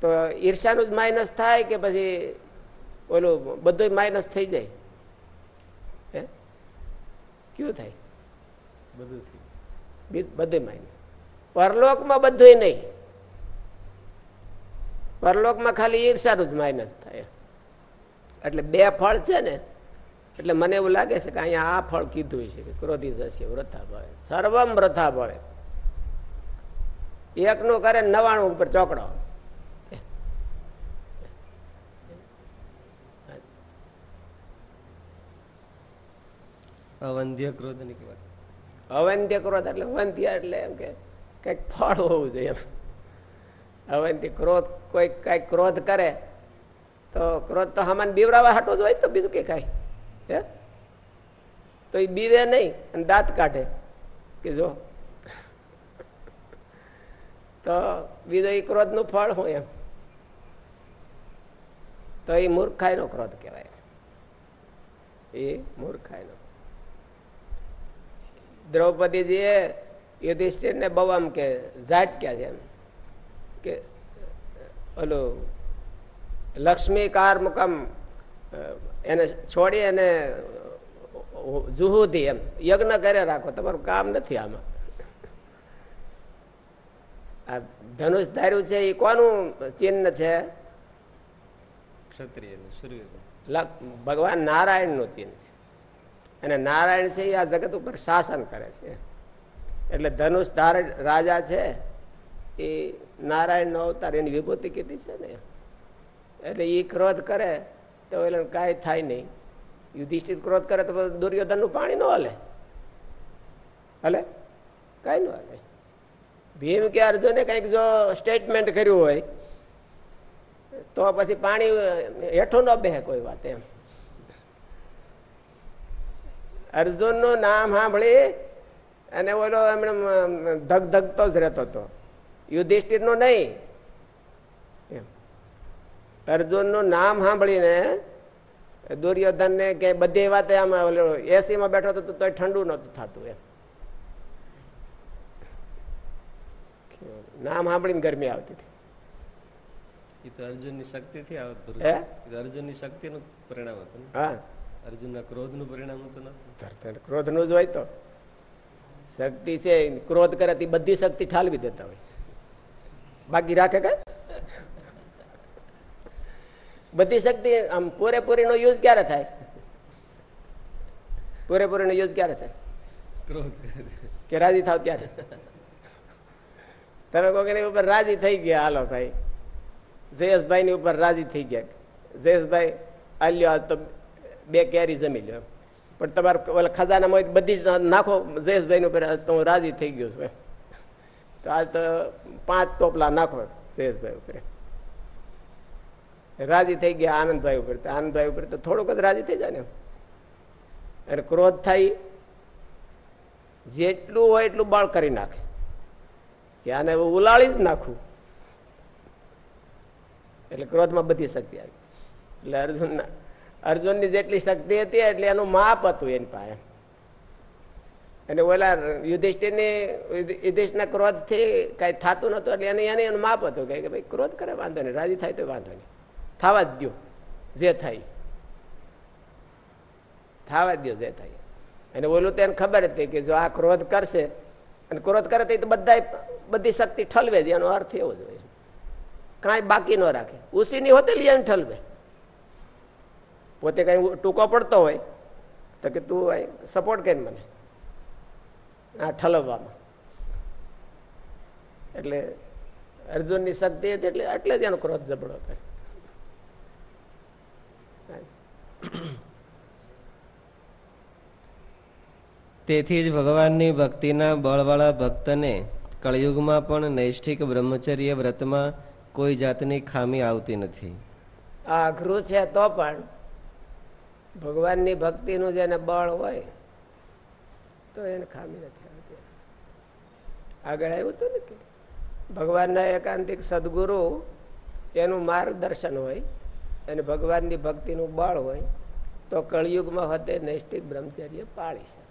તો ઈર્ષાનું જ માઇનસ થાય કે પછી ઓલું બધું માઇનસ થઈ જાય. હે? કયું થાય? બધું બધું માઇનસ. પરલોકમાં બધું નહીં. પરલોકમાં ખાલી ઈર્ષાનું જ માઇનસ થાય. એટલે બે ફળ છે ને એટલે મને એવું લાગે છે કે અહીંયા આ ફળ કીધું છે કે ક્રોધી થશે વ્રથા ભળે. સર્વમ વ્રથા ભળે. એકનું કરે નવાણું ઉપર ચોકડો. અવંધ્ય ક્રોધની વાત અવંત્ય ક્રોધ એટલે વંધ્ય એટલે એમ કે કંઈક ફળ હોવું જોઈએ એમ. અવંત્ય ક્રોધ, કોઈ કંઈક ક્રોધ કરે, તો ક્રોધ તો હમાન બીવરાવા હાટો જ હોય તો બીજું કઈ કાંઈ. હે? તો એ બીવે નહીં અને દાંત કાઢે. કે જો. તો બીજો એ ક્રોધનું ફળ હું એમ? તો એ મૂર્ખાઈ નો ક્રોધ કહેવાય. એ મૂર્ખાઈ નો દ્રૌપદીજીએ યુધિષ્ઠિર ને બહુ આમ કે ઝાટક્યા છે એમ. કે ઓલું લક્ષ્મી કાર મુકમ એને છોડી અને જુહુદી એમ યજ્ઞ કરે રાખો તમારું કામ નથી આમાં. આ ધનુષ ધાર્યું છે એ કોનું ચિહ્ન છે? ભગવાન નારાયણનું ચિહ્ન છે. અને નારાયણ છે એ આ જગત ઉપર શાસન કરે છે. એટલે ધનુષ ધાર રાજા છે એ નારાયણનો અવતાર એની વિભૂતિ કીધી છે ને. એટલે એ ક્રોધ કરે તો એટલે કાંઈ થાય નહીં. યુધિષ્ઠિર ક્રોધ કરે તો દુર્યોધનનું પાણી ન હલે. હલે? કાંઈ ન હલે. ભીમ કે અર્જુને કંઈક જો સ્ટેટમેન્ટ કર્યું હોય, તો પછી પાણી હેઠું ન બેહે કોઈ વાત એમ. અર્જુનનું નામ સાંભળી અને ઓલો એમણે ધગધગતો જ રહેતો હતો. યુધિષ્ઠિરનું નહીં. એમ. અર્જુનનું નામ સાંભળીને દુર્યોધન ને કે બધી વાતે આમ એસી માં બેઠો હતો તો ઠંડુ નતું થતું એમ. નામ સાંભળીને ગરમી આવતી હતી. એ તો અર્જુનની શક્તિથી આવતું? અર્જુનની શક્તિનું પરિણામ હતું હા. અર્જુનના ક્રોધનું પરિણામ હતું નથી ધરતર ક્રોધનું જ હોય તો. શક્તિ છે ક્રોધ કરે તે બધી શક્તિ ઠાલવી દેતા હોય. બાકી રાખે કઈ બધી શક્તિ આમ પૂરેપૂરી નો યુઝ ક્યારે થાય? પૂરેપૂરી નો યુઝ ક્યારે થાય? કે રાજી થાવ ત્યારે? તમે કોઈની ઉપર રાજી થઈ ગયા, હાલો ભાઈ. જયેશભાઈ ની ઉપર રાજી થઈ ગયા. જયેશભાઈ આલ્યો આજ તો બે કેરી જમી લ્યો. પણ તમારે ઓલા ખજાનામાં બધી જ નાખો જયેશભાઈ ઉપર તો હું રાજી થઈ ગયો છું. તો આજ તો પાંચ ટોપલા નાખો જયેશભાઈ ઉપર. રાજી થઈ ગયા આનંદભાઈ ઉપર. તો આનંદભાઈ ઉપર તો થોડુંક જ રાજી થઈ જાય ને અને ક્રોધ થાય જેટલું હોય એટલું બાળ કરી નાખે. કે આને ઉલાળી જ નાખું. એટલે ક્રોધમાં બધી શક્તિ આવી. એટલે અર્જુન અર્જુનની જેટલી શક્તિ હતી એટલે એનું માપ હતું એની પાસે. અને ઓલા યુધિષ્ઠિરની યુધિષ્ઠના ક્રોધથી કાંઈ થતું નહોતું, એટલે એને એને એનું માપ હતું કે ભાઈ ક્રોધ કરે, વાંધો નહીં, રાજી થાય તો વાંધો નહીં. થવા જ દો જે થાય. થવા દો જે થાય. અને ઓલું તો એને ખબર હતી કે જો આ ક્રોધ કરશે, અને ક્રોધ કરે તો બધા બધી શક્તિ ઠલવે જ, એનો અર્થ એવો જ હોય. કાંઈ બાકી ન રાખે. ઉસીની હોતે લઈ ઠલવે. પોતે કાંઈ ટૂંકો પડતો હોય, તો કે તું સપોર્ટ કરીને મને. આ ઠલવવામાં. એટલે અર્જુનની શક્તિ હતી એટલે એટલે જ એનો ક્રોધ જબડો કરે તેથી જ ભગવાનની ભક્તિના બળવાળા ભક્તને કળયુગમાં પણ નૈષ્ઠિક બ્રહ્મચર્ય વ્રતમાં કોઈ જાતની ખામી આવતી નથી. આ અઘરું છે તો પણ ભગવાનની ભક્તિનું જેને બળ હોય તો એને ખામી નથી. આગળ આવ્યું હતું ને કે ભગવાનના એકાંતિક સદગુરુ એનું માર્ગદર્શન હોય અને ભગવાનની ભક્તિનું બળ હોય તો કળિયુગમાં હતે નૈષ્ઠિક બ્રહ્મચર્ય પાળી શકે.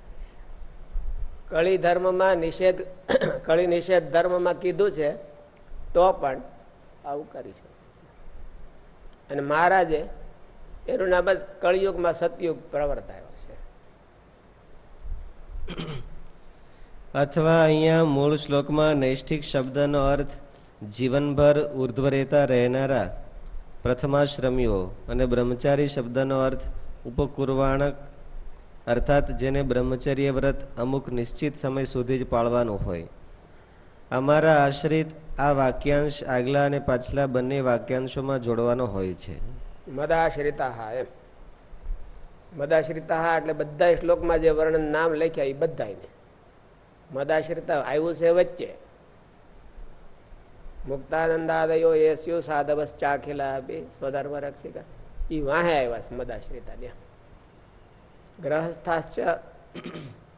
કળી ધર્મમાં નિષેધ, કળી નિષેધ ધર્મમાં કીધું છે, તો પણ આવું કરી શકે. અને મહારાજે એનું નામ જ કળિયુગમાં સતયુગ પ્રવર્તાયો છે. અથવા અહીંયા મૂળ શ્લોકમાં નૈષ્ઠિક શબ્દનો અર્થ જીવનભર ઉર્ધ્વ રહેતા રહેનારા પ્રથમાશ્રમીઓ અને બ્રહ્મચારી શબ્દનો અર્થ ઉપકુર્વાણક, અર્થાત જેને બ્રહ્મચર્ય વ્રત અમુક નિશ્ચિત સમય સુધી જ પાળવાનું હોય. અમારા આશ્રિત આ વાક્યાંશ આગલા અને પાછલા બંને વાક્યાંશોમાં જોડવાનો હોય છે. મદાશ્રિતા એમ. મદાશ્રિતા એટલે બધા શ્લોકમાં જે વર્ણન નામ લખ્યા એ બધા મદાશ્રિતા આવ્યું છે વચ્ચે. મુક્તાનંદાદયો એસ્યુ સાધવસ ચાખેલા બે સ્વધર્મ રક્ષિકા. એ વાહે આવ્યા છે મદાશ્રિતા ત્યાં. ગ્રહસ્થાશ્ચ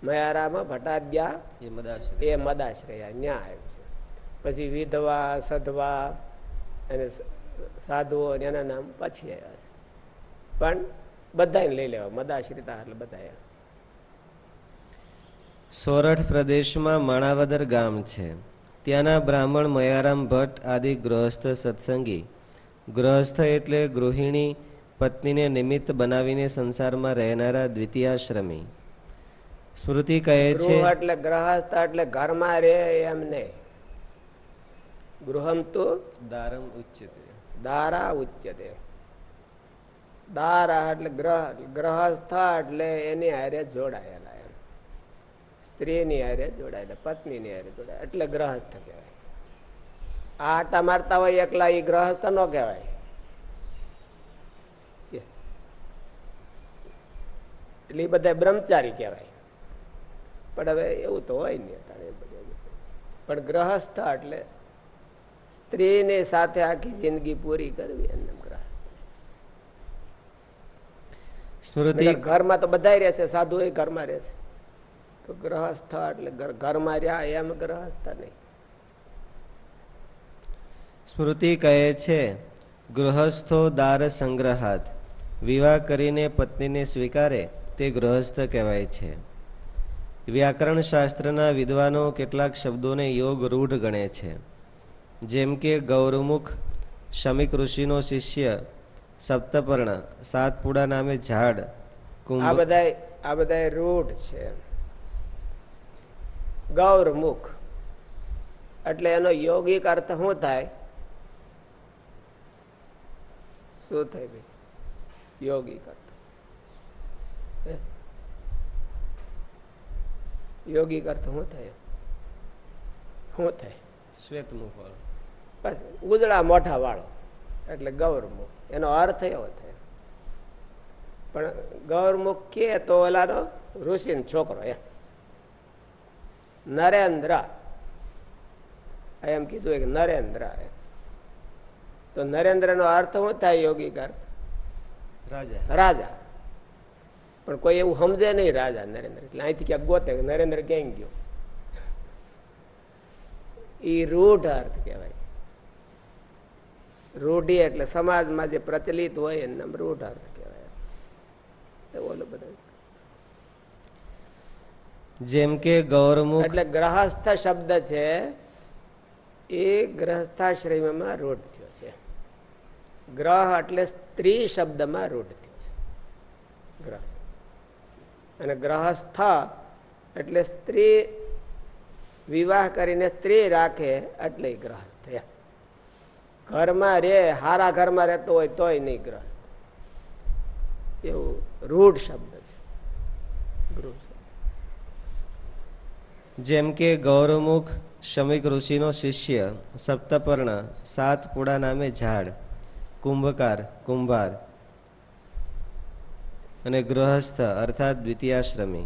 મયારામ ભટાદ્યા એ મદાશ્રય એ મદાશ્રયા ન્યા આવ્યું છે. પછી વિધવા સધવા અને સાધુઓ એના નામ પછી આવ્યા છે. પણ બધાને લઈ લેવા. મદાશ્રિતા એટલે બધા સોરઠ પ્રદેશમાં માણાવદર ગામ છે. ત્યાંના બ્રાહ્મણ મયારામ ભટ્ટ આદિ ગૃહસ્થ સત્સંગી. ગૃહસ્થ એટલે ગૃહિણી પત્નીને નિમિત્ત બનાવીને સંસારમાં રહેનારા દ્વિતીયાશ્રમી. સ્મૃતિ કહે છે એટલે ગ્રહસ્થ એટલે ઘરમાં રહે એમ નહીં. ગૃહમ તો દારમ ઉચ્યતે. દારા ઉચ્યતે. દારા એટલે ગ્રહ ગ્રહસ્થ એટલે એની હારે જોડાયેલા એમ સ્ત્રીની હારે જોડાયેલા પત્નીની હારે જોડાયેલા એટલે ગ્રહસ્થ કહેવાય. આ આટા મારતા હોય એકલા એ ગ્રહસ્થ નો કહેવાય. એટલે એ બધા બ્રહ્મચારી કહેવાય. પણ હવે એવું તો હોય નહીં અત્યારે પણ ગ્રહસ્થ એટલે સ્ત્રીની સાથે આખી જિંદગી પૂરી કરવી એમને ગ્રહ સ્મૃતિ નહીંતર ઘરમાં તો બધા રહેશે સાધુ એ ઘરમાં રહેશે. તો ગ્રહસ્થ એટલે ઘરમાં રહ્યા એમ ગ્રહસ્થ નહીં. સ્મૃતિ કહે છે ગૃહસ્થો દાર સંગ્રહાત. વિવાહ કરીને પત્નીને સ્વીકારે તે ગૃહસ્થ કહેવાય છે. વ્યાકરણ શાસ્ત્રના વિદ્વાનો કેટલાક શબ્દોને યોગ રૂઢ ગણે છે. જેમ કે ગૌરમુખ શમિક ઋષિનો શિષ્ય સપ્તપર્ણ સાતપુડા નામે ઝાડ આ બધા આ બધા રૂઢ છે. ગૌરમુખ એટલે એનો યોગિક અર્થ શું થાય? શું થાય ભાઈ? યોગિક અર્થ. યોગિક અર્થ શું થાય? શું થાય? શ્વેતમુખ વાળો. બસ ઉજળા મોઢા વાળો. એટલે ગૌરમુખ એનો અર્થ એવો થાય. પણ ગૌરમુખ કે તો ઓલાનો ઋષિનો છોકરો એમ. નરેન્દ્ર. એમ કીધું કે નરેન્દ્ર તો નરેન્દ્ર નો અર્થ શું થાય યોગિક અર્થ રાજા. રાજા. પણ કોઈ એવું સમજે નહીં રાજા નરેન્દ્ર. એટલે અહીંથી ક્યાંક ગોતે નરેન્દ્ર ક્યાંય ગયો? ઈ રૂઢ અર્થ કહેવાય. રૂઢી એટલે સમાજમાં જે પ્રચલિત હોય એને રૂઢ અર્થ કહેવાય. ઓલું બધું. જેમ કે ગૌરમુખ એટલે ગ્રહસ્થ શબ્દ છે, એ ગ્રહસ્થાશ્રયમાં રૂઢ થયો છે. ગ્રહ એટલે સ્ત્રી શબ્દમાં રૂઢ થયો છે. ગ્રહ. અને ગ્રહસ્થ એટલે સ્ત્રી, વિવાહ કરીને સ્ત્રી રાખે એટલે ગ્રહ ગ્રહસ્થ ઘરમાં રે, હારા ઘરમાં રહેતો હોય તોય નહીં ગ્રહ એવું રૂઢ શબ્દ છે ગૃહ જેમ કે ગૌરમુખ શમિક ઋષિનો શિષ્ય, સપ્તપર્ણ સાતપુડા નામે ઝાડ, કુંભકાર, કુંભાર અને ગૃહસ્થ અર્થાત દ્વિતીયાશ્રમી.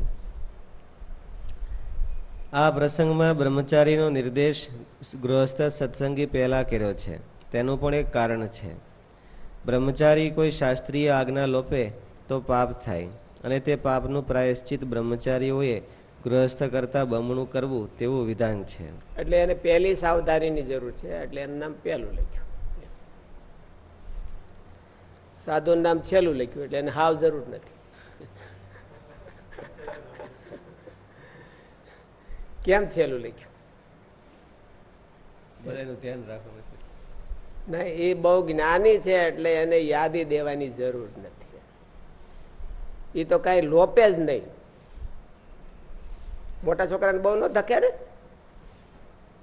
આ પ્રસંગમાં બ્રહ્મચારીનો નિર્દેશ ગૃહસ્થ સત્સંગી પહેલા કર્યો છે. તેનું પણ એક કારણ છે. બ્રહ્મચારી કોઈ શાસ્ત્રીય આજ્ઞા લોપે તો પાપ થાય અને તે પાપનું પ્રાયશ્ચિત બ્રહ્મચારીઓએ ગૃહસ્થ કરતા બમણું કરવું તેવું વિધાન છે. એટલે એને પહેલી સાવધાનીની જરૂર છે એટલે એનું નામ પહેલું લખ્યું. સાધુનું નામ છેલ્લું લખ્યું એટલે એને હાવ જરૂર નથી. કેમ છેલ્લું લખ્યું? બધાનું ધ્યાન રાખવું છે ના એ બહુ જ્ઞાની છે એટલે એને યાદી દેવાની જરૂર નથી. એ તો કઈ લોપે જ નહીં. મોટા છોકરાને બહુ ન ધક્યા ને?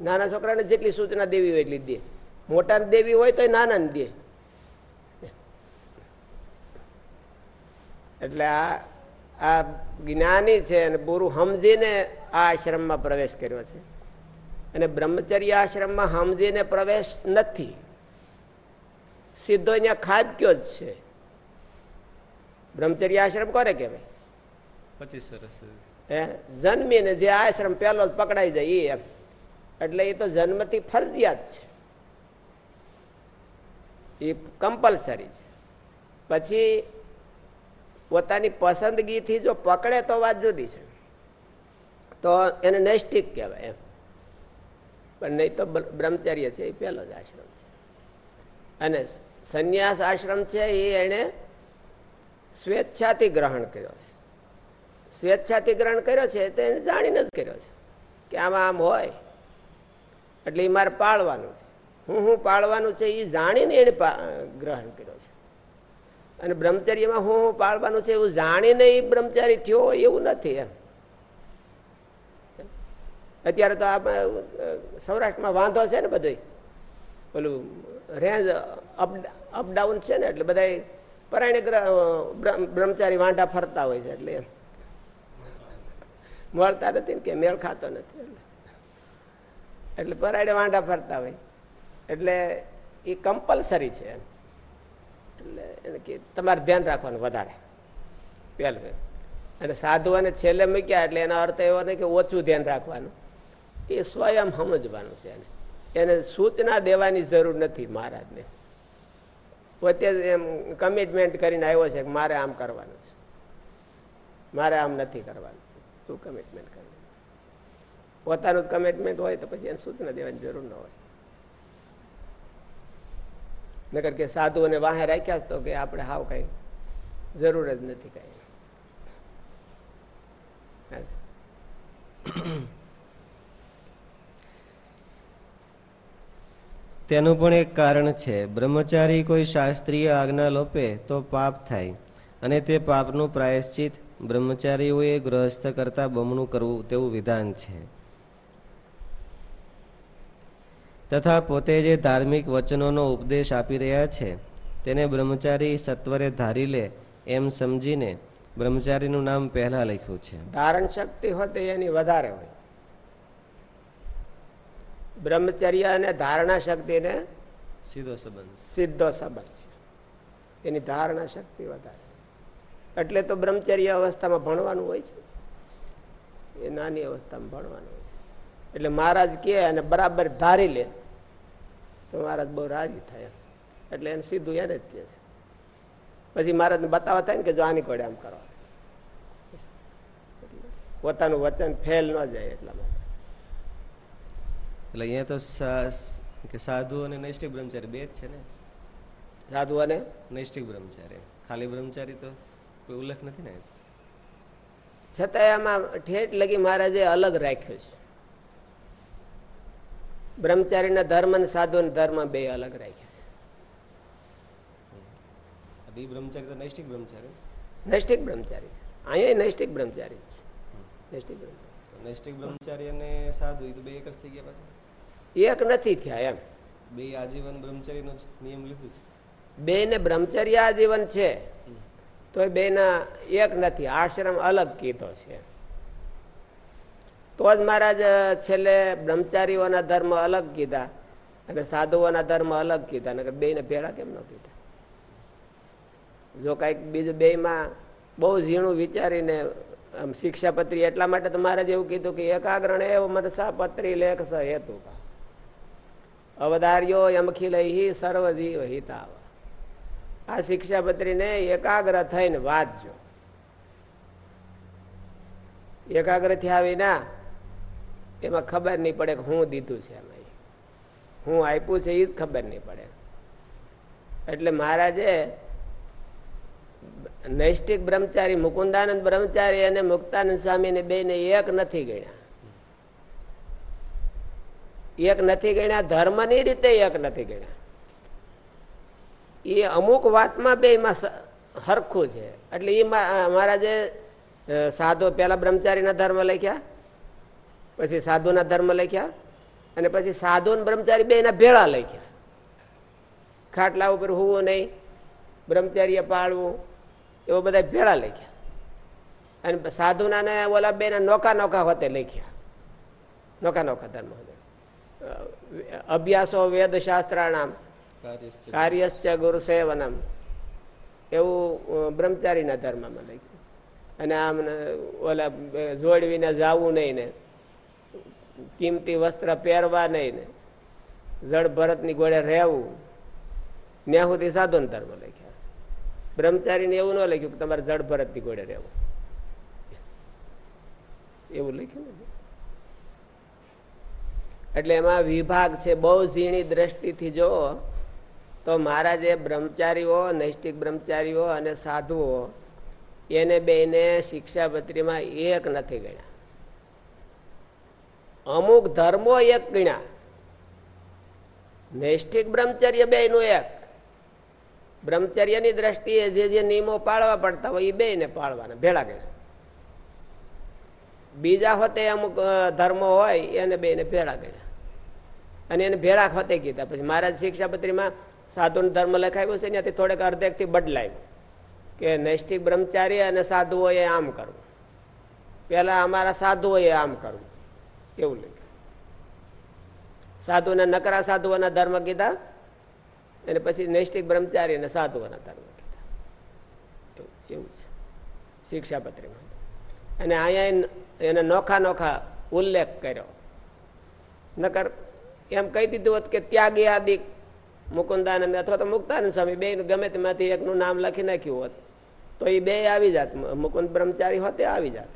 નાના છોકરાને જેટલી સૂચના દેવી હોય એટલી દે. મોટાને દેવી હોય તો નાનાને દે. એટલે આ આ જ્ઞાની છે અને પૂરું સમજીને આ આશ્રમમાં પ્રવેશ કર્યો છે. અને બ્રહ્મચર્ય આશ્રમમાં સમજીને પ્રવેશ નથી. સીધો અહીંયા ખાબક્યો જ છે. બ્રહ્મચર્ય આશ્રમ કોને કહેવાય? પચીસ વર્ષ હે? જન્મીને જે આશ્રમ પહેલો જ પકડાઈ જાય એમ. એટલે એ તો જન્મથી ફરજિયાત છે. એ કમ્પલસરી છે. પછી પોતાની પસંદગીથી જો પકડે તો વાત જુદી છે. તો એને નૈષ્ટિક કહેવાય એમ. પણ નહીં તો બ્રહ્મચર્ય છે એ પહેલો જ આશ્રમ છે. અને સંન્યાસ આશ્રમ છે એ એને સ્વેચ્છાથી ગ્રહણ કર્યો છે. સ્વેચ્છાથી ગ્રહણ કર્યો છે તે જાણીને જ કર્યો છે કે આમાં આમ હોય. એટલે એ મારે પાળવાનું છે. હું હું પાળવાનું છે એ જાણીને એને ગ્રહણ કર્યો છે. અને બ્રહ્મચર્યમાં હું હું પાળવાનું છે એવું જાણીને એ બ્રહ્મચારી થયો એવું નથી એમ. અત્યારે તો આ સૌરાષ્ટ્રમાં વાંધો છે ને બધું પેલું રેન્જ અપ અપડાઉન છે ને એટલે બધા પરાયણ બ્રહ્મચારી વાંઢા ફરતા હોય છે એટલે એમ. મળતા નથી ને કે મેળ ખાતો નથી. એટલે એટલે વાંડા ફરતા હોય. એટલે એ કમ્પલસરી છે એટલે એને કે તમારે ધ્યાન રાખવાનું વધારે. પહેલું અને સાધુઓને છેલ્લે મૂક્યા એટલે એનો અર્થ એવો નહીં કે ઓછું ધ્યાન રાખવાનું. એ સ્વયં સમજવાનું છે એને. એને સૂચના દેવાની જરૂર નથી મહારાજને. પોતે એમ કમિટમેન્ટ કરીને આવ્યો છે કે મારે આમ કરવાનું છે. મારે આમ નથી કરવાનું. તું કમિટમેન્ટ કરી. પોતાનું જ કમિટમેન્ટ હોય તો પછી એને સૂચના દેવાની જરૂર ન હોય. નગર કે સાધુઓને વાહે રાખ્યા તો કે આપણે હાવ કઈ જરૂર જ નથી કઈ. તેનું પણ એક કારણ છે. બ્રહ્મચારી કોઈ શાસ્ત્રીય આજ્ઞા લોપે તો પાપ થાય અને તે પાપનું પ્રાયશ્ચિત બ્રહ્મચારીઓએ ગૃહસ્થ કરતા બમણું કરવું તેવું વિધાન છે. તથા પોતે જે ધાર્મિક વચનોનો ઉપદેશ આપી રહ્યા છે તેને બ્રહ્મચારી સત્વરે ધારી લે એમ સમજીને બ્રહ્મચારીનું નામ પહેલા લખ્યું છે. ધારણ શક્તિ હોય તો એની વધારે હોય. બ્રહ્મચર્ય અને ધારણા શક્તિને સીધો સંબંધ સીધો સંબંધ છે. એની ધારણા શક્તિ વધારે. એટલે તો બ્રહ્મચર્ય અવસ્થામાં ભણવાનું હોય છે. એ નાની અવસ્થામાં ભણવાનું હોય એટલે મહારાજ કહે અને બરાબર ધારી લે. તો મહારાજ બહુ રાજી થાય. એટલે એને સીધું એને જ કહે છે. પછી મહારાજને બતાવવા થાય ને કે જો આની કોડે આમ કરો. પોતાનું વચન ફેલ ન જાય એટલા માટે. એટલે અહીંયા તો કે સાધુ અને નૈષ્ઠિક બ્રહ્મચારી બે જ છે ને? સાધુ અને? નૈષ્ઠિક બ્રહ્મચારી. ખાલી બ્રહ્મચારી તો કોઈ ઉલ્લેખ નથી ને? છતાંય આમાં ઠેઠ લગી મહારાજે અલગ રાખ્યો છે. બ્રહ્મચારીના ધર્મ અને સાધુ ધર્મ બે અલગ રાખ્યા છે. બ્રહ્મચારી તો નૈષ્ઠિક બ્રહ્મચારી. નૈષ્ઠિક બ્રહ્મચારી. અહીંયા નૈષ્ઠિક બ્રહ્મચારી છે. નૈષ્ઠિક બ્રહ્મચારી. નૈષ્ઠિક બ્રહ્મચારી અને સાધુ એ તો બે એક જ થઈ ગયા પાછા? એક નથી થયા એમ. બે આજીવન બ્રહ્મચારીનો જ નિયમ લીધું છે. બે ને બ્રહ્મચર્ય આજીવન છે તો એ બેના એક નથી, આશ્રમ અલગ કીધો છે. તો જ મહારાજ છેલ્લે બ્રહ્મચારીઓના ધર્મ અલગ કીધા અને સાધુઓના ધર્મ અલગ કીધા બે બેને ભેળા કેમ ન કીધા? જો કંઈક બીજું બેમાં બહુ ઝીણું વિચારીને, આમ શિક્ષાપત્રી એટલા માટે તો મહારાજ એવું કીધું કે એકાગ્રણ એવો મનસા પત્રી લેખ સ હેતુ અવધાર્યો યમખિલહી સર્વજીવ હિતાવ આ શિક્ષાપત્રીને એકાગ્ર થઈને વાંચજો. એકાગ્ર થયા વિના એમાં ખબર નહીં પડે કે હું દીધું છે એમાં હું આપ્યું છે એ જ ખબર નહીં પડે. એટલે મહારાજે નૈષ્ઠિક બ્રહ્મચારી, મુકુંદાનંદ બ્રહ્મચારી અને મુક્તાનંદ સ્વામીને બેને એક નથી ગણ્યા. એક નથી ગણ્યા, ધર્મની રીતે એક નથી ગણ્યા. એ અમુક વાતમાં બે એમાં હરખું છે. એટલે એ મારા જે સાધુ પેલા બ્રહ્મચારીના ધર્મ લખ્યા, પછી સાધુના ધર્મ લખ્યા, અને પછી સાધુ અને બ્રહ્મચારી બે એના ભેળા લખ્યા. ખાટલા ઉપર હોવું નહીં બ્રહ્મચાર્ય પાળવું, એવો બધા ભેળા લખ્યા. અને સાધુના ને ઓલા બે નોકા નોકા હોતે લખ્યા. નોકા નોકા ધર્મ અભ્યાસો વેદ શાસ્ત્રાણામ કાર્યશ્ચ ગુરુ સેવનમ એવું બ્રહ્મચારીના ધર્મમાં લખ્યું. અને આમ ઓલા જોડવીને જાવું નહીં ને. કિંમતી વસ્ત્ર પહેરવા નહીં ને. જળ ભરતની ગોળે રહેવું. ત્યાં સુધી સાધુન ધર્મ લખ્યા. બ્રહ્મચારીને એવું ન લખ્યું કે તમારે જળ ભરતની ગોળે રહેવું. એવું લખ્યું એટલે એમાં વિભાગ છે, બહુ ઝીણી દ્રષ્ટિથી જો તો મહારાજે બ્રહ્મચારીઓ, નૈષ્ઠિક બ્રહ્મચારીઓ અને સાધુઓ, એને બેને શિક્ષાપત્રીમાં એક નથી ગણ્યા. અમુક ધર્મો એક ગણ્યા. નૈષ્ઠિક બ્રહ્મચર્ય બે નું એક. બ્રહ્મચર્યની દ્રષ્ટિએ જે જે નિયમો પાળવા પડતા હોય એ બે ને પાળવાના, ભેળા ગણ્યા. બીજા હોતે અમુક ધર્મો હોય એને બે ને ભેળા ગણ્યા. અને એને ભેળા હોતે કીધા. પછી મહારાજ શિક્ષાપત્રીમાં સાધુનો ધર્મ લખાવ્યો છે ત્યાંથી થોડેક અર્ધેકથી બદલાયું. કે નૈષ્ઠિક બ્રહ્મચારી અને સાધુઓએ આમ કરવું. પેલા અમારા સાધુઓએ આમ કરવું. એવું લખ્યું. સાધુને નકરા સાધુઓના ધર્મ કીધા, અને પછી નૈષ્ઠિક બ્રહ્મચારી અને સાધુઓના ધર્મ કીધા. એવું છે. શિક્ષાપત્રીમાં અને અહીંયા એને નોખા નોખા ઉલ્લેખ કર્યો. નકર એમ કહી દીધું હોત કે ત્યાગી આદિ મુકુંદાનંદ અથવા તો મુક્તાનંદ સ્વામી બે ગમે તેમાંથી એકનું નામ લખી નાખ્યું હોત, તો એ બે આવી જાત. મુકુંદ બ્રહ્મચારી હોતે આવી જાત.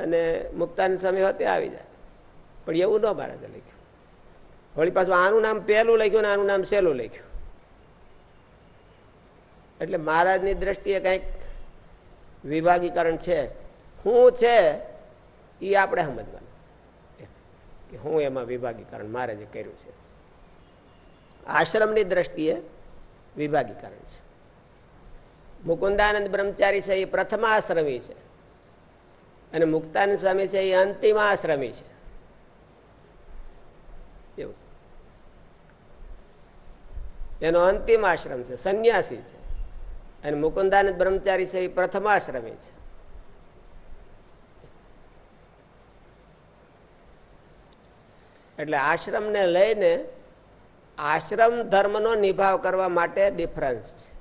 અને મુક્તાનંદ સ્વામી હોતે આવી જાત. પણ એવું ન મહારાજે લખ્યું. વળી પાછું આનું નામ પહેલું લખ્યું ને આનું નામ સહેલું લખ્યું. એટલે મહારાજની દ્રષ્ટિએ કંઈક વિભાગીકરણ છે. હું છે એ આપણે સમજવાનું. કે હું એમાં વિભાગીકરણ મહારાજે કર્યું છે. આશ્રમની દ્રષ્ટિએ વિભાગીકરણ છે. મુકુંદાનંદ બ્રહ્મચારી છે એ પ્રથમ આશ્રમી છે. અને મુક્તાનંદ સ્વામી છે એ અંતિમ આશ્રમી છે. એનો અંતિમ આશ્રમ છે, સંન્યાસી છે. અને મુકુંદાનંદ બ્રહ્મચારી છે એ પ્રથમ આશ્રમી છે. એટલે આશ્રમને લઈને આશ્રમ ધર્મનો નિભાવ કરવા માટે ડિફરન્સ છે.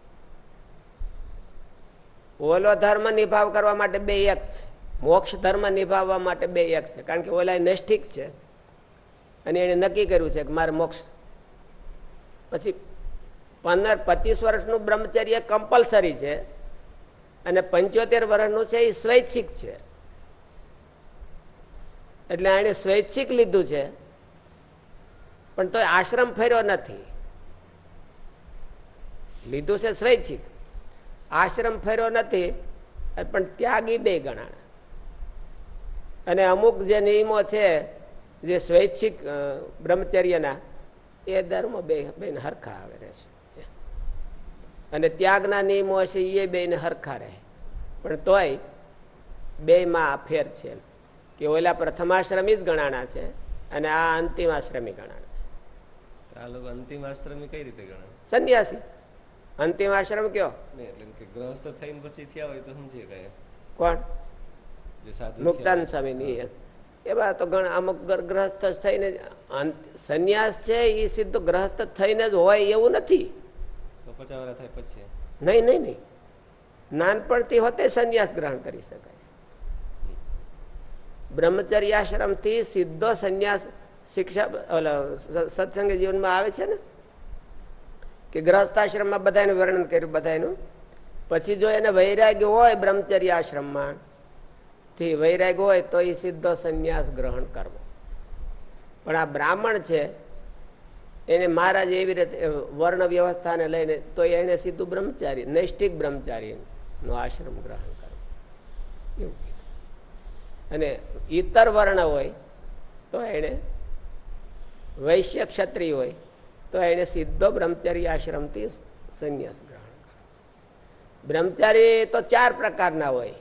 ઓલો ધર્મ નિભાવ કરવા માટે બે એક છે. મોક્ષ ધર્મ નિભાવવા માટે બે એક છે. કારણ કે ઓલા નૈષ્ઠિક છે. અને એને નક્કી કર્યું છે કે મારે મોક્ષ. પછી પંદર પચીસ વર્ષનું બ્રહ્મચર્ય કમ્પલસરી છે. અને પંચોતેર વર્ષનું છે એ સ્વૈચ્છિક છે. એટલે એને સ્વૈચ્છિક લીધું છે. પણ તો આશ્રમ ફેર્યો નથી. લીધું છે સ્વૈચ્છિક. આશ્રમ ફેર્યો નથી પણ ત્યાગી બે ગણા અને અમુક જે નિયમો છે, જે સ્વૈચ્છિક બ્રહ્મચર્યના, એ ધર્મ બે, બેન હરખા આવે રહેશે અને ત્યાગના નિયમો હશે એ બેને હરખા રહે. પણ તોય બેમાં ફેર છે. કે ઓલા પ્રથમાશ્રમી જ ગણાણા છે, અને આ અંતિમાશ્રમી ગણાણા આ લોકો અંતિમ આશ્રમી કઈ રીતે ગણાય? સંન્યાસી. અંતિમ આશ્રમ કયો? એટલે કે ગ્રહસ્થ થઈને પછી થયા હોય તો સમજીએ કઈ? કોણ? જે સાધુ મુક્તાન સ્વામી ની એવા તો ઘણા અમુક ગ્રહસ્થ થઈને સંન્યાસ છે એ સીધો ગ્રહસ્થ થઈને જ હોય એવું નથી. તો પચાસ વર્ષ થાય પછી. નહીં નહીં નહીં. નાનપણથી હોતે સંન્યાસ ગ્રહણ કરી શકાય. બ્રહ્મચર્યાશ્રમથી સીધો સંન્યાસ શિક્ષા ઓલા સત્સંગ જીવનમાં આવે છે ને? કે ગ્રહસ્થાશ્રમમાં બધાનું વર્ણન કર્યું બધાનું પછી જો એને વૈરાગ્ય હોય બ્રહ્મચર્ય આશ્રમમાં, થી વૈરાગ્ય હોય તો એ સીધો સંન્યાસ ગ્રહણ કરવો. પણ આ બ્રાહ્મણ છે, એને મહારાજ એવી રીતે વર્ણ વ્યવસ્થાને લઈને તો એને સીધું બ્રહ્મચારી, નૈષ્ઠિક બ્રહ્મચારી નો આશ્રમ ગ્રહણ કરવો. અને ઇતર વર્ણ હોય તો એને વૈશ્ય ક્ષત્રિય હોય, તો એને સીધો બ્રહ્મચર્ય આશ્રમથી સંન્યાસ ગ્રહણ બ્રહ્મચારી તો ચાર પ્રકારના હોય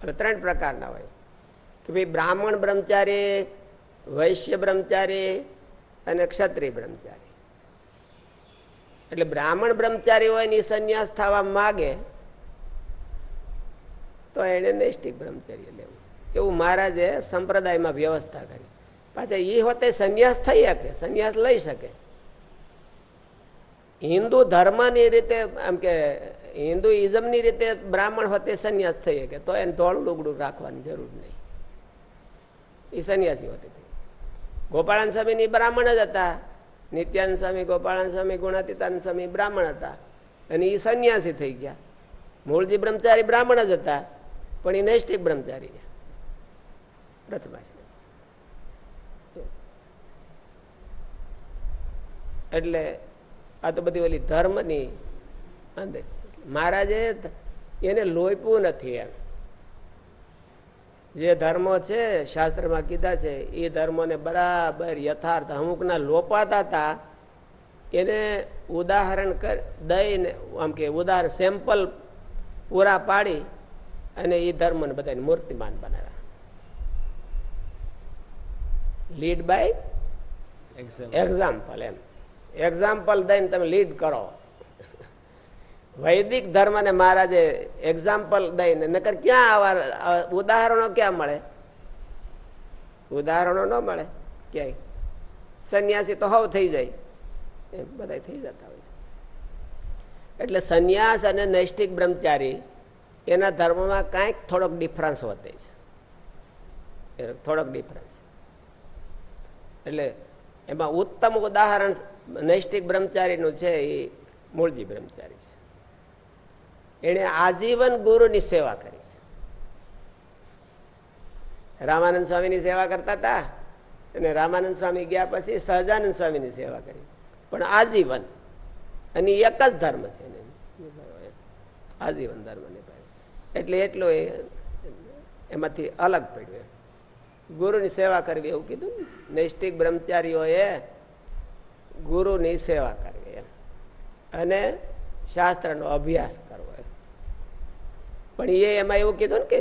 ત્રણ પ્રકારના હોય. કે ભાઈ બ્રાહ્મણ બ્રહ્મચારી, વૈશ્ય બ્રહ્મચારી અને ક્ષત્રિય બ્રહ્મચારી. એટલે બ્રાહ્મણ બ્રહ્મચારી હોય ને સંન્યાસ થવા માગે, તો એને નૈષ્ઠિક બ્રહ્મચર્ય લેવું. એવું મહારાજે સંપ્રદાયમાં વ્યવસ્થા કરી. પાછા એ હોતે સંન્યાસ થઈ શકે, સંન્યાસ લઈ શકે. હિન્દુ ધર્મની રીતે, આમ કે હિન્દુઇઝમની રીતે બ્રાહ્મણ હોતે સંન્યાસ થઈ શકે, તો એને ધોળું લુગડું રાખવાની જરૂર નહીં. એ સંન્યાસી હોતી થઈ ગોપાળાન સ્વામી બ્રાહ્મણ જ હતા. નિત્યાન સ્વામી, ગોપાળાન સ્વામી, ગુણાતીતાન સ્વામી બ્રાહ્મણ હતા. અને એ સંન્યાસી થઈ ગયા. મૂળજી બ્રહ્મચારી બ્રાહ્મણ જ હતા, પણ એ નૈષ્ઠિક બ્રહ્મચારી રહ્યા. એટલે આ તો બધી ઓલી ધર્મની અંદર મહારાજે એને લોપ્યું નથી એમ. જે ધર્મો છે શાસ્ત્રમાં કીધા છે એ ધર્મોને બરાબર યથાર્થ અમુકના લોપાતા હતા એને ઉદાહરણ કર દઈને આમ કે ઉદાહરણ સેમ્પલ પૂરા પાડી અને એ ધર્મને બધાને મૂર્તિમાન બનાવ્યા. લીડ બાય એક્ઝામ્પલ એમ. એક્ઝામ્પલ દઈને તમે લીડ કરો. વૈદિક ધર્મને મહારાજે એક્ઝામ્પલ દઈને, નકર ક્યાં આવા ઉદાહરણો ક્યાં મળે? ઉદાહરણો ન મળે, ક્યાંય. સંન્યાસી તો હવ થઈ જાય. એ બધા થઈ જતા હોય. એટલે સંન્યાસ અને નૈષ્ઠિક બ્રહ્મચારી, એના ધર્મમાં કાંઈક થોડોક ડિફરન્સ વધે છે. થોડોક ડિફરન્સ એટલે એમાં ઉત્તમ ઉદાહરણ નૈષ્ઠિક બ્રહ્મચારીનું છે એ મૂળજી બ્રહ્મચારી છે. એણે આજીવન ગુરુની સેવા કરી છે. રામાનંદ સ્વામીની સેવા કરતા હતા અને રામાનંદ સ્વામી ગયા પછી સહજાનંદ સ્વામીની સેવા કરી. પણ આજીવન, અને એક જ ધર્મ છે આજીવન ધર્મ એટલે એટલો એ એમાંથી અલગ પડ્યો. ગુરુની સેવા કરવી એવું કીધું નૈષ્ઠિક બ્રહ્મચારીઓએ ગુરુની સેવા કરવી એમ. અને શાસ્ત્રનો અભ્યાસ કરવો પણ એ એમાં એવું કીધું ને કે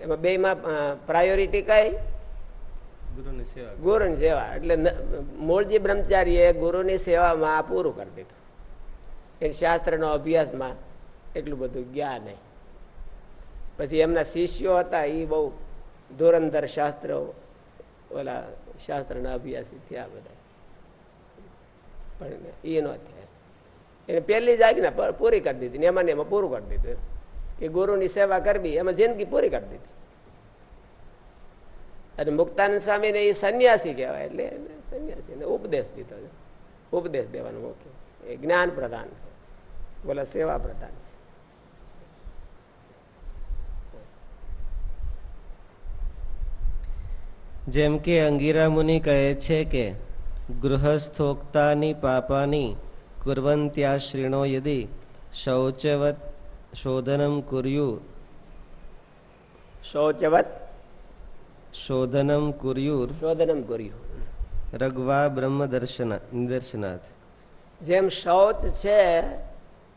એમાં બે માં પ્રાયોરિટી કઈ? ગુરુની સેવા સેવા. એટલે મૂળજી બ્રહ્મચારીએ ગુરુની સેવામાં આ પૂરું કરી દીધું. એ શાસ્ત્રનો અભ્યાસમાં એટલું બધું ગયા નહીં. પછી એમના શિષ્યો હતા એ બહુ ધુરંધર શાસ્ત્ર ઓલા શાસ્ત્રના અભ્યાસી થયા બધા. પણ એ નો થયા. એને પહેલી જ આજ્ઞા પૂરી કરી દીધી એમાં ને એમાં પૂરું કરી દીધું કે ગુરુની સેવા કરવી, એમાં જિંદગી પૂરી કરી દીધી. અને મુક્તાનંદ સ્વામીને એ સંન્યાસી કહેવાય એટલે સંન્યાસીને ઉપદેશ દીધો ઉપદેશ દેવાનો મુખ્ય એ જ્ઞાન પ્રધાન છે બોલે સેવા પ્રધાન છે. જેમ કે અંગીરા મુનિ કહે છે કે ગૃહસ્થોક્તાની પાપાની કુર્વંત્યાશ્રિણો યદિ શૌચવત શોધનમ કુર્યુ. શૌચવત શોધનમ કુર્યુર શોધનમ કુર્યુ. રગવા બ્રહ્મ દર્શન નિદર્શનાથ. જેમ શૌચ છે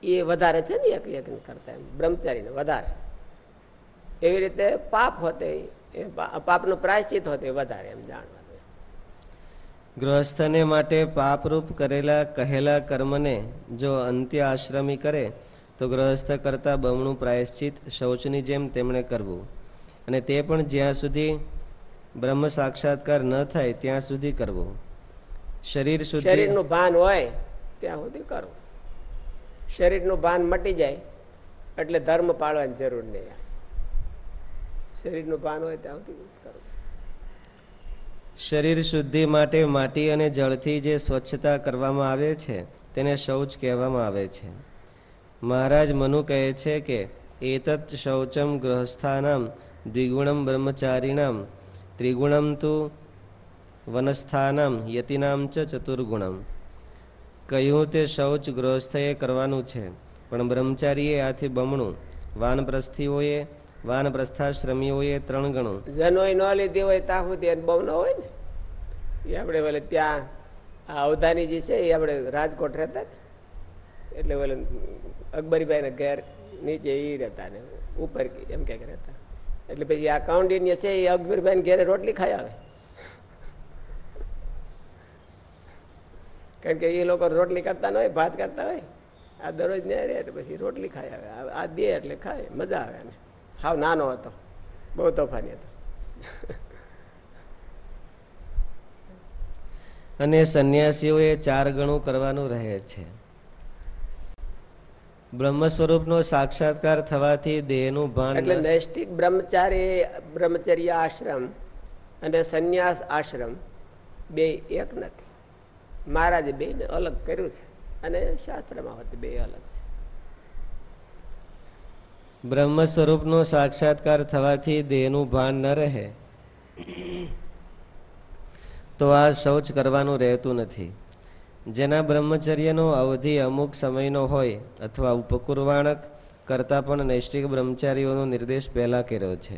એ વધારે છે ને એક યજ્ઞ કરતા એમ બ્રહ્મચારીને વધારે. એવી રીતે પાપ હોતે પાપનું પ્રાયશ્ચિત હોતે વધારે એમ જાણવાનું ગૃહસ્થને માટે પાપરૂપ કરેલા કહેલા કર્મને જો અંત્ય આશ્રમી કરે, તો ગૃહસ્થ કરતા બમણું પ્રાયશ્ચિત શૌચની જેમ તેમણે કરવું. અને તે પણ જ્યાં સુધી બ્રહ્મ સાક્ષાત્કાર ન થાય, ત્યાં સુધી કરવું. શરીર શરીરનું ભાન હોય, ત્યાં સુધી કરવું. શરીરનું ભાન મટી જાય, એટલે ધર્મ પાળવાની જરૂર નહીં. શરીરનું ભાન હોય, ત્યાં સુધી કરવું. શરીર શુદ્ધિ માટે માટી અને જળથી જે સ્વચ્છતા કરવામાં આવે છે, તેને શૌચ કહેવામાં આવે છે. મહારાજ મનુ કહે છે કે, એતત શૌચમ ગૃહસ્થાનામ દ્વિગુણમ બ્રહ્મચારીણામ ત્રિગુણમ તુ વનસ્થાનામ યતિનામ ચ ચતુર્ગુણમ. કહ્યું તે શૌચ ગૃહસ્થએ કરવાનું છે, પણ બ્રહ્મચારીએ આથી બમણું. વાનપ્રસ્થીઓએ વાનપ્રસ્થાશ્રમીઓએ ત્રણ ગણું. જનોય ન લીધી હોય ત્યાં સુધી બહુ ન હોય ને. એ આપણે બોલે ત્યાં, આ અવધાનીજી છે એ આપણે રાજકોટ રહેતા એટલે બોલે અકબરીભાઈ ના ઘેર નીચે એ રહેતા ને, ઉપર એમ ક્યાંક રહેતા. એટલે પછી આ કાઉન્ડિન્ય છે એ અકબરભાઈ ઘેરે રોટલી ખાઈ આવે. કારણ કે એ લોકો રોટલી કરતા ન હોય, ભાત કરતા હોય. આ દરરોજ ન્યાય રહે એટલે પછી રોટલી ખાઈ આવે. આ દે એટલે ખાય, મજા આવે એને. હાવ નાનો હતો. બહુ તોફાની હતો. અને સંન્યાસીઓએ ચાર ગણું કરવાનું રહે છે. બ્રહ્મ સ્વરૂપનો સાક્ષાત્કાર થવાથી દેહનું ભાન એટલે નૈષ્ટિક બ્રહ્મચારી બ્રહ્મચર્ય આશ્રમ અને સંન્યાસ આશ્રમ બે એક નથી. મહારાજે બે અલગ કર્યું છે અને શાસ્ત્રમાં હોતી બે અલગ છે. બ્રહ્મ સ્વરૂપનો સાક્ષાત્કાર થવાથી દેહનું ભાન ન રહે. તો આ શૌચ કરવાનું રહેતું નથી. જેના બ્રહ્મચર્યનો અવધિ અમુક સમયનો હોય અથવા ઉપકુર્વાણક કરતા પણ નૈષ્ઠિક બ્રહ્મચારીઓનો નિર્દેશ પહેલા કર્યો છે.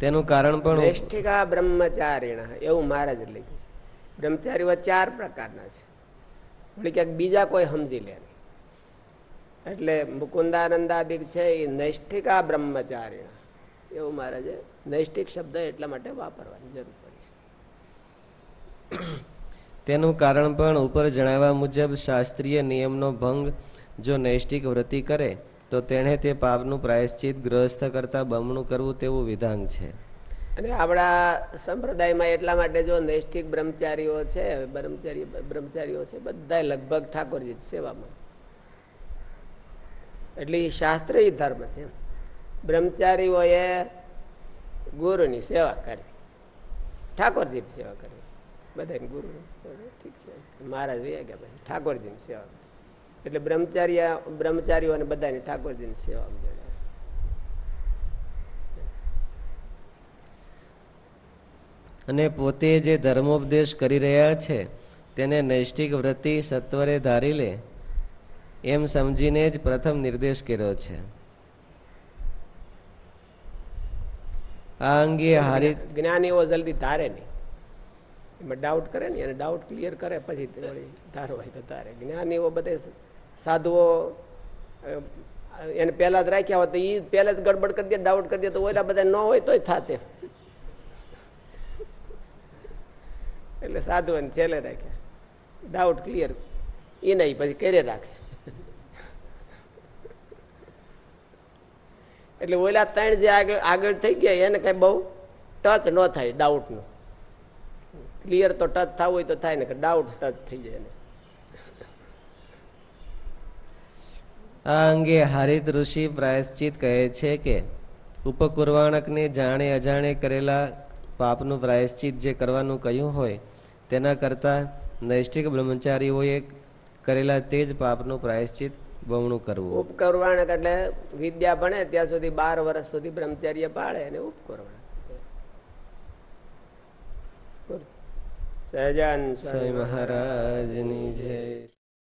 તેનું કારણ પણ નૈષ્ઠિકા બ્રહ્મચારીણ, એવું મહારાજ લખ્યું છે. બ્રહ્મચારીઓ ચાર પ્રકારના છે. ક્યાંક બીજા કોઈ સમજી લે એટલે મુકુંદાનંદાદિક છે એ નૈષ્ઠિકા બ્રહ્મચારી એવું મહારાજે નૈષ્ઠિક શબ્દ એટલા માટે વાપરવાની જરૂર પડી તેનું કારણ પણ ઉપર જણાવ્યા મુજબ શાસ્ત્રીય નિયમનો ભંગ જો નૈષ્ઠિક વ્રતિ કરે તો તેણે તે પાપનું પ્રાયશ્ચિત ગ્રહસ્થ કરતા બમણું કરવું તેવું વિધાન છે. અને આપણા સંપ્રદાયમાં એટલા માટે જો નૈષ્ઠિક બ્રહ્મચારીઓ છે બ્રહ્મચારી બ્રહ્મચારીઓ છે બધા લગભગ ઠાકોરજી સેવામાં. એટલે એ શાસ્ત્રીય ધર્મ છે. બ્રહ્મચારીઓએ ગુરુની સેવા કરવી ઠાકોરજીની સેવા કરવી બધા ગુરુ ઠીક છે. મહારાજ વૈયા ગયા પછી ઠાકોરજીની સેવા એટલે બ્રહ્મચારી બ્રહ્મચારીઓ અને બધાની ઠાકોરજીની સેવા જોડે અને પોતે જે ધર્મોપદેશ કરી રહ્યા છે, તેને નૈષ્ટિક વ્રતિ સત્વરે ધારી લે. એમ સમજીને જ પ્રથમ નિર્દેશ કર્યો છે. આ અંગે હારી જ્ઞાનીઓ જલ્દી ધારે નહીં. એમાં ડાઉટ કરે ને એને ડાઉટ ક્લિયર કરે પછી ધારો હોય તો ધારે. જ્ઞાનીઓ બધે સાધુઓ એને પહેલા જ રાખ્યા હોય તો એ પહેલા જ ગડબડ કરી દે ડાઉટ કરી દે તો ઓલા બધા ન હોય તોય થાતે. એટલે સાધુઓને છેલ્લે રાખ્યા. ડાઉટ ક્લિયર એ નહીં પછી કરે રાખે. એટલે ઓલા ત્રણ જે આગળ આગળ થઈ ગયા, એને કઈ બહુ ટચ ન થાય ડાઉટનો ક્લિયર તો ટચ થવું હોય તો થાય ને ડાઉટ ટચ થઈ જાય એને. આ અંગે હરિત ઋષિ પ્રાયશ્ચિત કહે છે કે, ઉપકુર્વાણકને જાણે અજાણે કરેલા પાપનું પ્રાયશ્ચિત જે કરવાનું કહ્યું હોય, તેના કરતાં નૈષ્ઠિક બ્રહ્મચારીઓએ કરેલા તે જ પાપનું પ્રાયશ્ચિત બમણું કરવું. ઉપકરવાણક એટલે વિદ્યા ભણે ત્યાં સુધી બાર વર્ષ સુધી બ્રહ્મચર્ય પાળે અને ઉપકરવાણક. સહજાન સ્વામી મહારાજની જય.